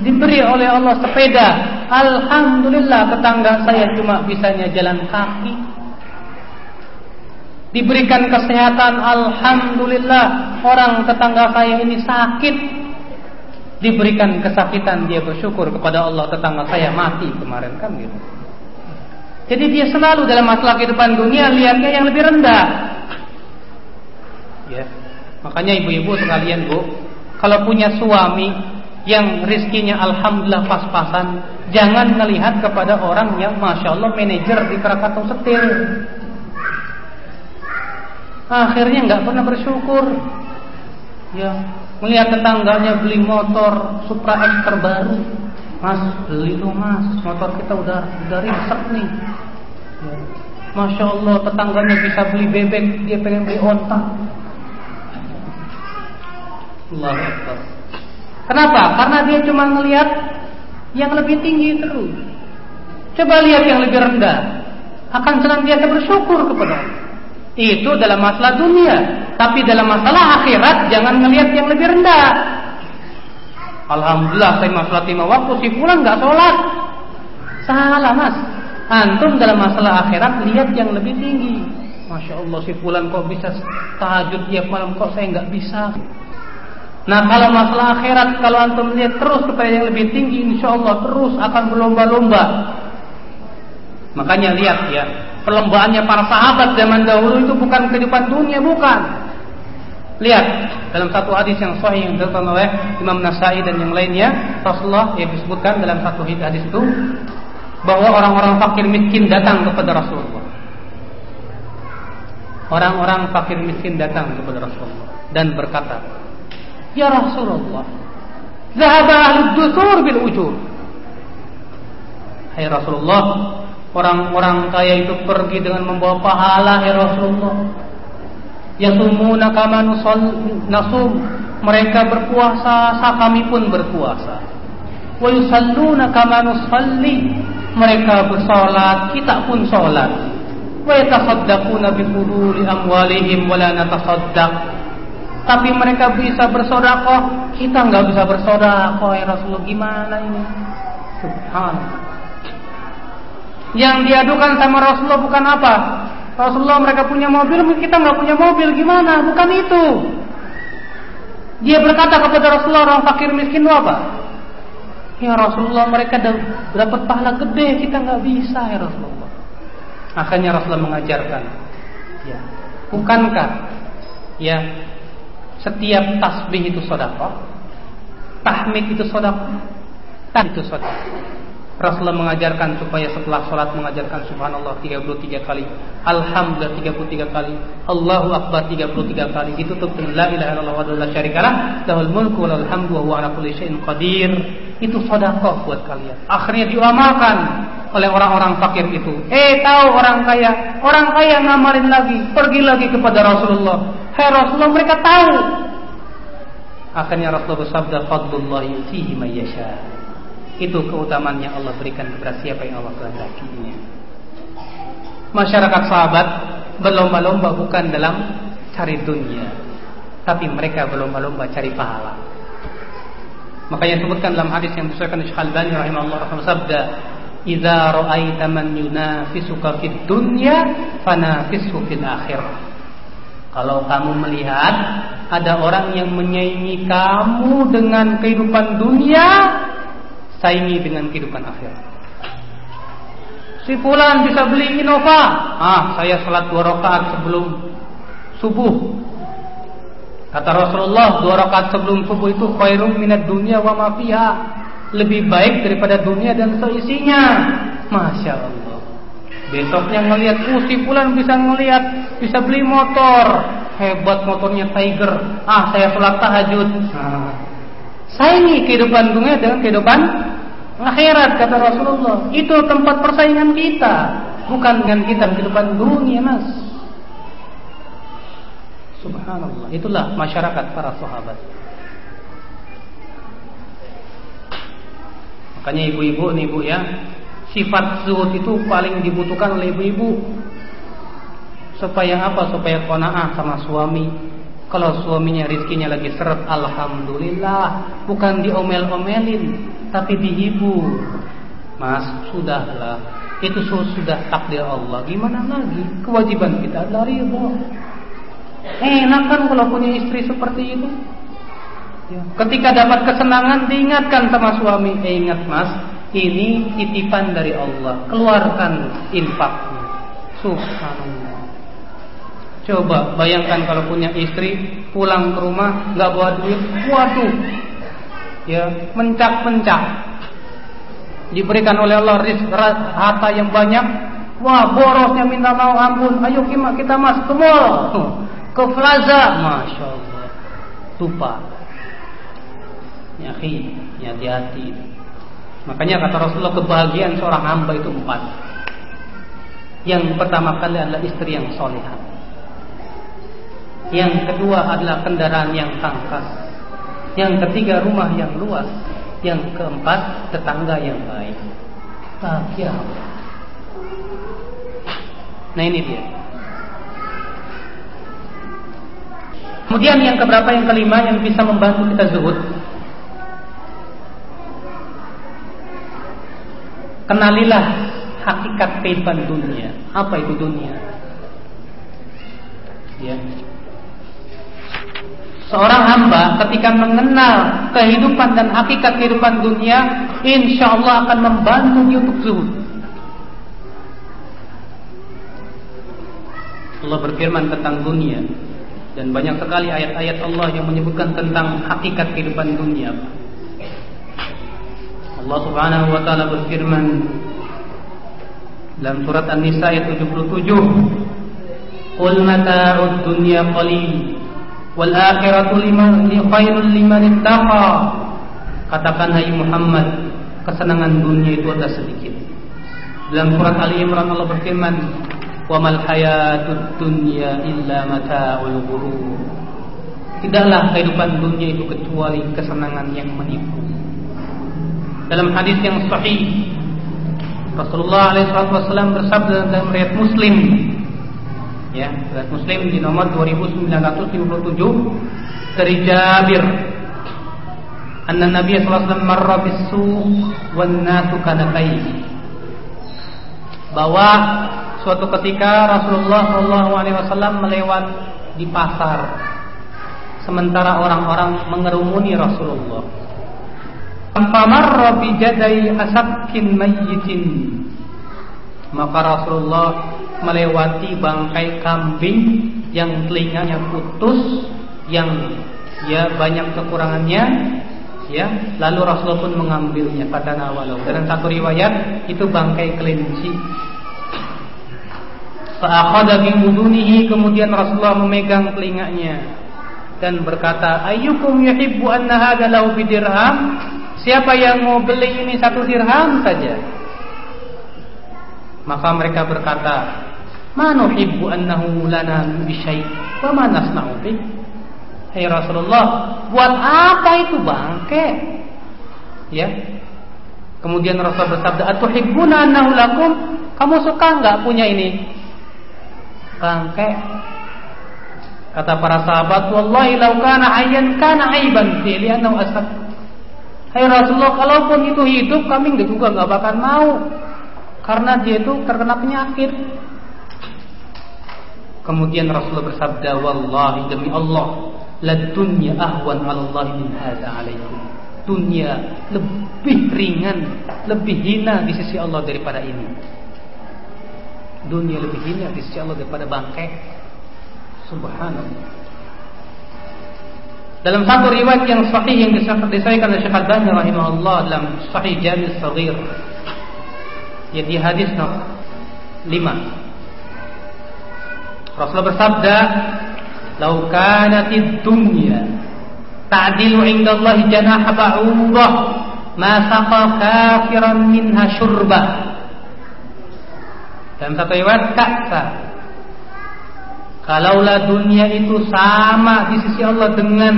diberi oleh Allah sepeda. Alhamdulillah tetangga saya cuma bisanya jalan kaki. Diberikan kesehatan, alhamdulillah. Orang tetangga saya ini sakit. Diberikan kesakitan, dia bersyukur kepada Allah tetangga saya mati kemarin kan gitu. Jadi dia selalu dalam masalah kehidupan dunia lihatnya yang lebih rendah. Ya. Makanya ibu-ibu sekalian, Bu, kalau punya suami yang rizkinya alhamdulillah pas-pasan, jangan melihat kepada orang yang masya Allah manajer di Krakatau setir. Akhirnya nggak pernah bersyukur. Ya, melihat tetangganya beli motor Supra X terbaru. Mas, beli tuh mas, motor kita udah udah riset nih. Ya. Masya Allah tetangganya bisa beli bebek, dia pengen beli onta. Allah Akbar. Kenapa? Karena dia cuma melihat yang lebih tinggi terus. Coba lihat yang lebih rendah. Akan senantiasa bersyukur kepada Allah. Itu dalam masalah dunia. Tapi dalam masalah akhirat jangan melihat yang lebih rendah. Alhamdulillah saya masalah lima waktu si pulang nggak sholat. Salah mas. Antum dalam masalah akhirat lihat yang lebih tinggi. Masya Allah si pulang kok bisa tahajud tiap malam kok saya nggak bisa. Nah kalau masalah akhirat kalau antum lihat terus kepada yang lebih tinggi, insya Allah terus akan berlomba-lomba. Makanya lihat ya, perlombaannya para sahabat zaman dahulu itu bukan kehidupan dunia, bukan. Lihat dalam satu hadis yang sahih yang diriwayatkan oleh Imam Nasai dan yang lainnya, Rasulullah yang disebutkan dalam satu hadis itu bahwa orang-orang fakir miskin datang kepada Rasulullah. Orang-orang fakir miskin datang kepada Rasulullah dan berkata, "Ya Rasulullah, zahaba ahlud dusur bil ujur." Hai Rasulullah, Orang-orang kaya itu pergi dengan membawa pahala ya Rasulullah. Yasumuna kama nasum. Mereka berpuasa, kami pun berpuasa. Wa yusalluna kama nusalli. Mereka bersolat, kita pun solat. Wa yatasaddaquna bi fuduli amwalihim wa la natasaddaq. Tapi mereka bisa bersodakoh, kita nggak bisa bersodakoh ya Rasulullah. Gimana ini? Subhanallah. Yang diadukan sama Rasulullah bukan apa? Rasulullah mereka punya mobil, kita nggak punya mobil, gimana? Bukan itu. Dia berkata kepada Rasulullah orang fakir miskin itu apa? Ya Rasulullah mereka dapat pahala gede, kita nggak bisa ya Rasulullah. Akhirnya Rasulullah mengajarkan, ya, bukankah ya setiap tasbih itu sodako, tahmid itu sodako, tah itu sodako. Rasulullah mengajarkan supaya setelah sholat mengajarkan subhanallah 33 kali Alhamdulillah 33 kali Allahu Akbar 33 kali Ditutup dengan la ilaha illallah wa la syarikalah Lahul mulku wa hamdu wa ala kulli syai'in qadir. Itu sodakoh buat kalian. Akhirnya diamalkan oleh orang-orang fakir itu. Eh tahu orang kaya? Orang kaya ngamalin lagi Pergi lagi kepada Rasulullah. Hai Rasulullah mereka tahu. Akhirnya Rasulullah bersabda Fadlullah yutihi mayyasha itu keutamaan yang Allah berikan kepada siapa yang Allah kehendakinya. Masyarakat sahabat berlomba-lomba bukan dalam cari dunia, tapi mereka berlomba-lomba cari pahala. Makanya disebutkan dalam hadis yang disebutkan Syekh Al-Albani rahimahullah rahimah sabda, "Idza ra'aita man yunafisuka fid dunya, fanafishu fil akhirah." Kalau kamu melihat ada orang yang menyaingi kamu dengan kehidupan dunia, saingi dengan kehidupan akhirat. Si fulan bisa beli Innova. Ah, saya salat dua rakaat sebelum subuh. Kata Rasulullah, dua rakaat sebelum subuh itu khairum minat dunia wa ma fiha. Lebih baik daripada dunia dan seisinya. Masya Allah. Besoknya ngelihat, uh, si fulan bisa ngelihat, bisa beli motor. Hebat motornya Tiger. Ah, saya sholat tahajud. Nah, saingi kehidupan dunia dengan kehidupan akhirat kata Rasulullah. Itu tempat persaingan kita, bukan dengan kita kehidupan dunia, Mas. Subhanallah. Itulah masyarakat para sahabat. Makanya ibu-ibu nih Bu ya, sifat zuhud itu paling dibutuhkan oleh ibu-ibu. Supaya apa? Supaya kona'ah sama suami, kalau suaminya rizkinya lagi seret, alhamdulillah, bukan diomel-omelin, tapi dihibur. Mas, sudahlah. itu sudah takdir Allah. Gimana lagi? Kewajiban kita adalah ridho. Enak kan kalau punya istri seperti itu? Ya. Ketika dapat kesenangan diingatkan sama suami, eh, ingat mas, ini titipan dari Allah. Keluarkan infaknya. Subhanallah. Coba bayangkan kalau punya istri pulang ke rumah nggak bawa duit, waduh, ya mencak-mencak. Diberikan oleh Allah rizki harta yang banyak, wah borosnya minta mau ampun. Ayo kita mas ke mall, ke plaza, masya Allah, lupa. Ya, ya hati-hati. Makanya kata Rasulullah kebahagiaan seorang hamba itu empat. Yang pertama kali adalah istri yang solehah. Yang kedua adalah kendaraan yang tangkas. Yang ketiga rumah yang luas. Yang keempat tetangga yang baik. Bahagia. Nah ini dia. Kemudian yang keberapa yang kelima yang bisa membantu kita zuhud Kenalilah hakikat kehidupan dunia. Apa itu dunia? Ya. Seorang hamba ketika mengenal kehidupan dan hakikat kehidupan dunia, insya Allah akan membantu dia untuk zuhud. Allah berfirman tentang dunia dan banyak sekali ayat-ayat Allah yang menyebutkan tentang hakikat kehidupan dunia. Allah Subhanahu wa taala berfirman dalam surat An-Nisa ayat 77, "Qul mata'ud dunya qalil wal akhiratu liman khairul liman ittaqa." Katakan hai Muhammad, kesenangan dunia itu ada sedikit. Dalam surat Ali Imran Allah berfirman, "Wa mal hayatud dunya illa mata'ul ghurur." Tidaklah kehidupan dunia itu kecuali kesenangan yang menipu dalam hadis yang sahih Rasulullah SAW bersabda dalam riwayat Muslim ya riwayat Muslim di nomor 2957 dari Jabir. Anna Nabi SAW marra bis-suq wan nasu bahwa suatu ketika Rasulullah SAW melewat di pasar sementara orang-orang mengerumuni Rasulullah. Famarra bi jadai asabkin mayyitin. Maka Rasulullah melewati bangkai kambing yang telinganya putus, yang ya banyak kekurangannya, ya. Lalu Rasulullah pun mengambilnya pada nawalau. Dalam satu riwayat itu bangkai kelinci. Fa'akhadha bi kemudian Rasulullah memegang telinganya dan berkata, "Ayyukum yuhibbu anna hadha lahu bidirham?" Siapa yang mau beli ini satu dirham saja? Maka mereka berkata, "Manuhibbu annahu lana ma bih?" Hai Rasulullah, buat apa itu bangke? Ya. Kemudian Rasul bersabda, "Atuhibbuna annahu lakum?" Kamu suka enggak punya ini? Bangke. Kata para sahabat, "Wallahi law kana ayyan kana aiban fi li'annahu asad." Hai Rasulullah, kalaupun itu hidup, kami juga nggak bakal mau, karena dia itu terkena penyakit. Kemudian Rasulullah bersabda, Wallahi demi Allah, la dunya ahwan Allah min hadza alaikum. Dunia lebih ringan, lebih hina di sisi Allah daripada ini. Dunia lebih hina di sisi Allah daripada bangkai. Subhanallah. Dalam satu riwayat yang sahih yang disahihkan oleh Syekh Al-Albani rahimahullah dalam Sahih Jami' Saghir. Ya di hadis nomor 5. Rasulullah bersabda, "Lau kanatid dunya ta'dilu 'inda Allah janaha ba'udah, ma saqa kafiran minha syurba." Dalam satu riwayat ka'sa Kalaulah dunia itu sama di sisi Allah dengan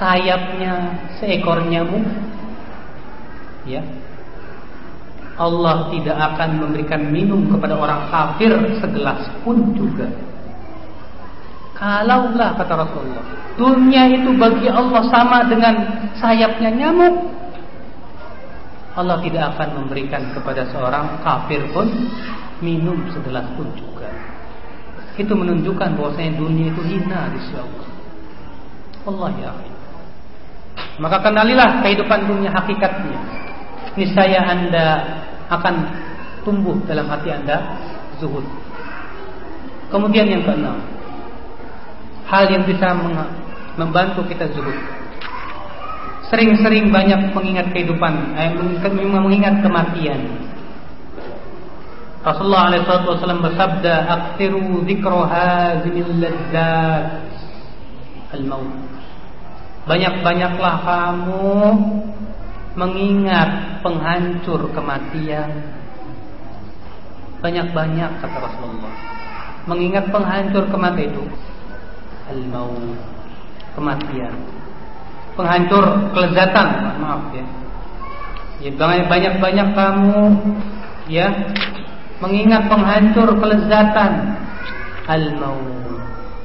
sayapnya seekor nyamuk, ya, Allah tidak akan memberikan minum kepada orang kafir segelas pun juga. Kalaulah kata Rasulullah, dunia itu bagi Allah sama dengan sayapnya nyamuk, Allah tidak akan memberikan kepada seorang kafir pun minum segelas pun juga. Itu menunjukkan bahwasanya dunia itu hina di sisi Allah. Allah ya Maka kenalilah kehidupan dunia hakikatnya. Niscaya Anda akan tumbuh dalam hati Anda zuhud. Kemudian yang keenam, hal yang bisa membantu kita zuhud. Sering-sering banyak mengingat kehidupan, eh, mengingat kematian. Rasulullah SAW bersabda, "Aktsiru dzikra al-maut." Banyak-banyaklah kamu mengingat penghancur kematian. Banyak-banyak kata Rasulullah. Mengingat penghancur kematian itu al-maut, kematian. Penghancur kelezatan, maaf ya. Ya banyak-banyak kamu ya mengingat penghancur kelezatan al-maut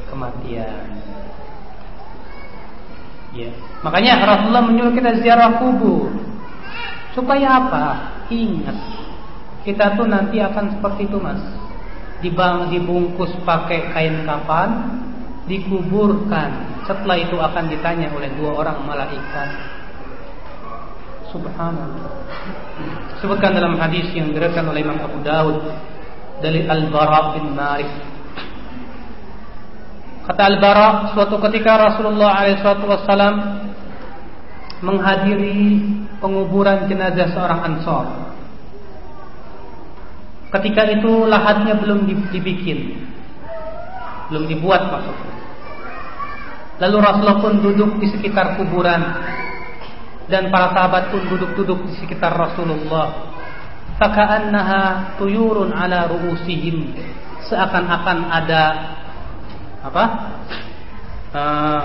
kematian ya makanya Rasulullah menyuruh kita ziarah kubur. Supaya apa? Ingat kita tuh nanti akan seperti itu mas. Dibang dibungkus pakai kain kafan dikuburkan. Setelah itu akan ditanya oleh dua orang malaikat. Subhanallah. Sebutkan dalam hadis yang diriwayatkan oleh Imam Abu Daud dari Al-Bara bin Malik. Kata Al-Bara, suatu ketika Rasulullah SAW menghadiri penguburan jenazah seorang Ansor. Ketika itu lahatnya belum dibikin, belum dibuat maksudnya. Lalu Rasulullah pun duduk di sekitar kuburan dan para sahabat pun duduk-duduk di sekitar Rasulullah. Faka'annaha tuyurun ala ru'usihim. Seakan-akan ada apa? Uh,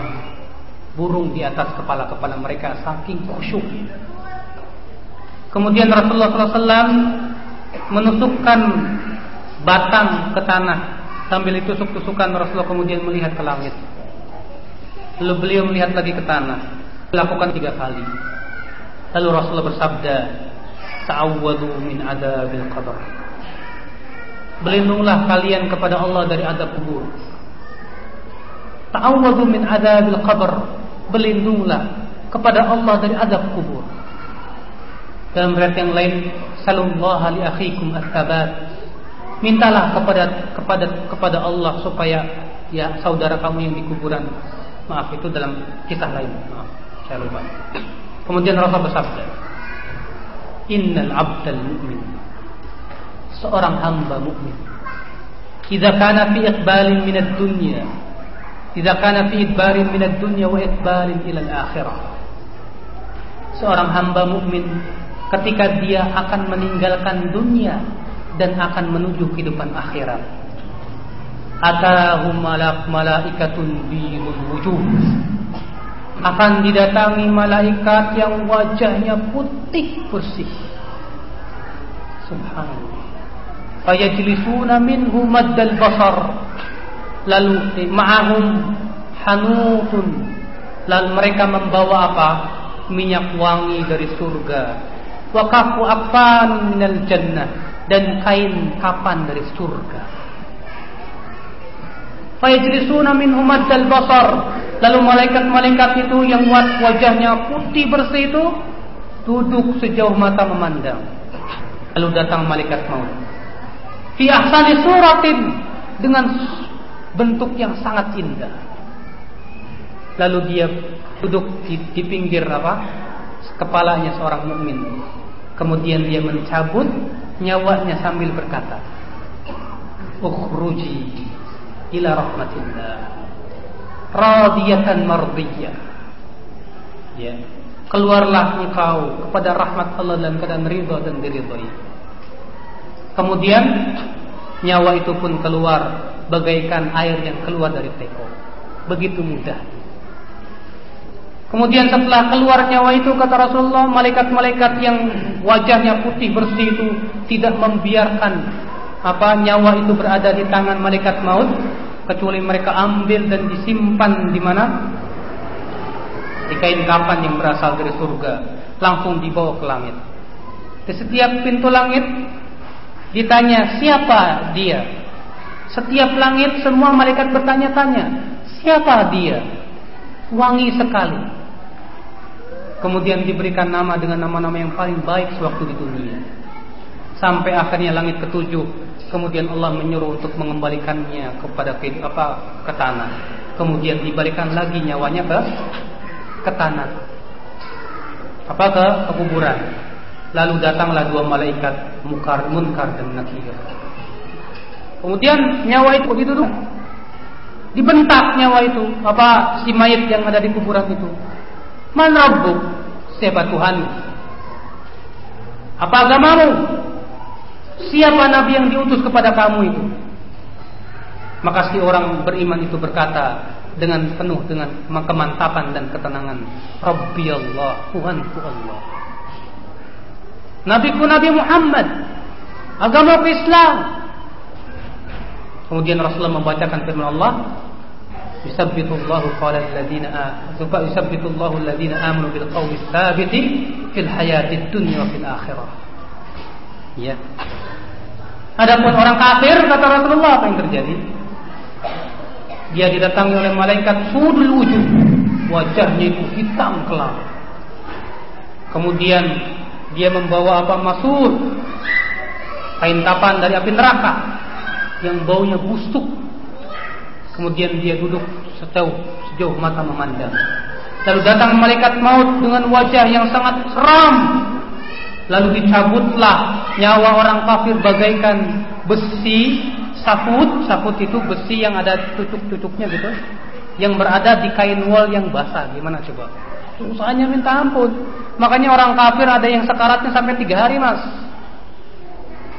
burung di atas kepala-kepala mereka saking khusyuk. Kemudian Rasulullah SAW menusukkan batang ke tanah sambil ditusuk-tusukan Rasulullah kemudian melihat ke langit. Lalu beliau melihat lagi ke tanah, lakukan tiga kali. Lalu Rasulullah bersabda, "Ta'awwadu min adabil qabr." Berlindunglah kalian kepada Allah dari adab kubur. Ta'awwadu min adabil qabr. Berlindunglah kepada Allah dari adab kubur. Dalam riwayat yang lain, "Sallallahu li akhikum at-tabat." Mintalah kepada kepada kepada Allah supaya ya saudara kamu yang di kuburan. Maaf itu dalam kisah lain. Maaf, saya lupa. Kemudian Rasul bersabda, Innal abdal mu'min Seorang hamba mukmin. Jika kana fi iqbalin min ad-dunya Jika kana fi iqbalin min ad-dunya wa iqbalin ila al-akhirah Seorang hamba mukmin ketika dia akan meninggalkan dunia dan akan menuju kehidupan akhirat. Atahum malak malaikatun biyul wujuh akan didatangi malaikat yang wajahnya putih bersih. Subhanallah. Fayajlisuna minhu maddal basar. Lalu ma'ahum hanutun. Lalu mereka membawa apa? Minyak wangi dari surga. Wa kafu afan minal jannah dan kain kapan dari surga. Fayajlisuna minhu maddal basar Lalu malaikat-malaikat itu yang wajahnya putih bersih itu duduk sejauh mata memandang. Lalu datang malaikat maut. Fi ahsani suratin dengan bentuk yang sangat indah. Lalu dia duduk di, di pinggir apa? Kepalanya seorang mukmin. Kemudian dia mencabut nyawanya sambil berkata, "Ukhruji ila rahmatillah." radiyatan mardiyah. Ya. Keluarlah engkau kepada rahmat Allah dan keadaan ridha dan diridhai. Kemudian nyawa itu pun keluar bagaikan air yang keluar dari teko. Begitu mudah. Kemudian setelah keluar nyawa itu kata Rasulullah, malaikat-malaikat yang wajahnya putih bersih itu tidak membiarkan apa nyawa itu berada di tangan malaikat maut, kecuali mereka ambil dan disimpan di mana? Di kain kapan yang berasal dari surga, langsung dibawa ke langit. Di setiap pintu langit ditanya siapa dia. Setiap langit semua malaikat bertanya-tanya, siapa dia? Wangi sekali. Kemudian diberikan nama dengan nama-nama yang paling baik sewaktu di dunia. Sampai akhirnya langit ketujuh, kemudian Allah menyuruh untuk mengembalikannya kepada ke, apa ke tanah. Kemudian dibalikan lagi nyawanya ke ke tanah. Apa ke, ke kuburan. Lalu datanglah dua malaikat Mukar, Munkar dan Nakir. Kemudian nyawa itu duduk dibentak nyawa itu apa si mayat yang ada di kuburan itu. Mana Rabbuk? Siapa Tuhan? Apa agamamu? Siapa nabi yang diutus kepada kamu itu? Maka si orang beriman itu berkata dengan penuh dengan kemantapan dan ketenangan, Rabbi Allah, Tuhanku Allah. Nabiku Nabi Muhammad Agama Islam Kemudian Rasulullah membacakan firman Allah Yusabbitullahu qala alladziina aamanu yusabbitullahu alladziina amanu bil qawli tsabiti fil hayatid dunya wa fil akhirah. Ya. Adapun orang kafir kata Rasulullah apa yang terjadi? Dia didatangi oleh malaikat sudul wujud. Wajahnya itu hitam kelam. Kemudian dia membawa apa? Masur. Kain tapan dari api neraka. Yang baunya busuk. Kemudian dia duduk sejauh sejauh mata memandang. Lalu datang malaikat maut dengan wajah yang sangat seram. Lalu dicabutlah nyawa orang kafir. Bagaikan besi safut. Safut itu besi yang ada tutup-tutupnya gitu. Yang berada di kain wol yang basah. Gimana coba Susahnya minta ampun. Makanya orang kafir ada yang sekaratnya sampai tiga hari mas.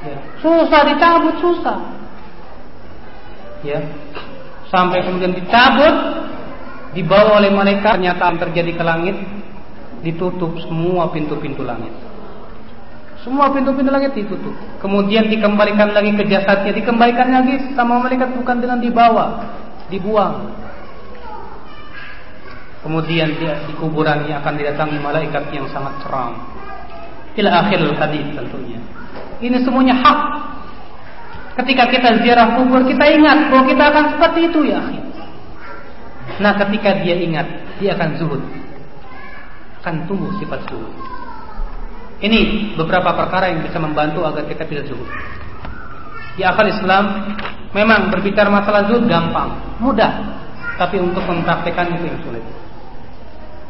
Ya. Susah dicabut susah. Ya. Sampai kemudian dicabut, dibawa oleh malaikat. Ternyata yang terjadi ke langit, ditutup semua pintu-pintu langit. Semua pintu-pintu langit ditutup. Kemudian dikembalikan lagi ke jasadnya, dikembalikan lagi sama malaikat bukan dengan dibawa, dibuang. Kemudian dia di kuburannya akan didatangi malaikat yang sangat seram. Ila akhirul hadis tentunya. Ini semuanya hak. Ketika kita ziarah kubur, kita ingat bahwa kita akan seperti itu ya. Nah, ketika dia ingat, dia akan zuhud. Akan tumbuh sifat zuhud. Ini beberapa perkara yang bisa membantu agar kita bisa zuhud. Di akal Islam, memang berbicara masalah zuhud gampang, mudah. Tapi untuk mempraktekkan itu yang sulit.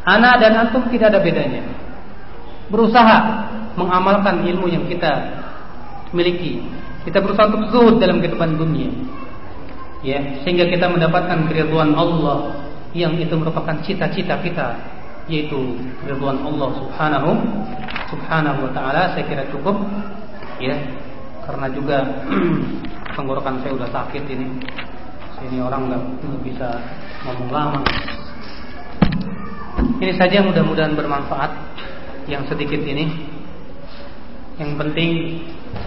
Ana dan antum tidak ada bedanya. Berusaha mengamalkan ilmu yang kita miliki. Kita berusaha untuk zuhud dalam kehidupan dunia. Ya, sehingga kita mendapatkan keriduan Allah yang itu merupakan cita-cita kita yaitu keriduan Allah Subhanahu Subhanahu wa taala saya kira cukup ya karena juga tenggorokan saya sudah sakit ini sini orang nggak bisa ngomong lama ini saja mudah-mudahan bermanfaat yang sedikit ini. Yang penting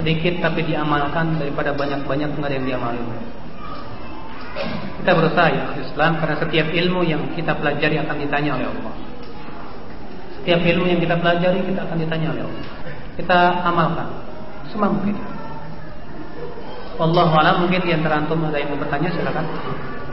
sedikit tapi diamalkan daripada banyak-banyak nggak ada yang diamalkan. Kita berusaha ya Islam karena setiap ilmu yang kita pelajari akan ditanya oleh Allah. Setiap ilmu yang kita pelajari kita akan ditanya oleh Allah. Kita amalkan semampu kita. Allah mungkin di antara antum ada yang mau bertanya silakan.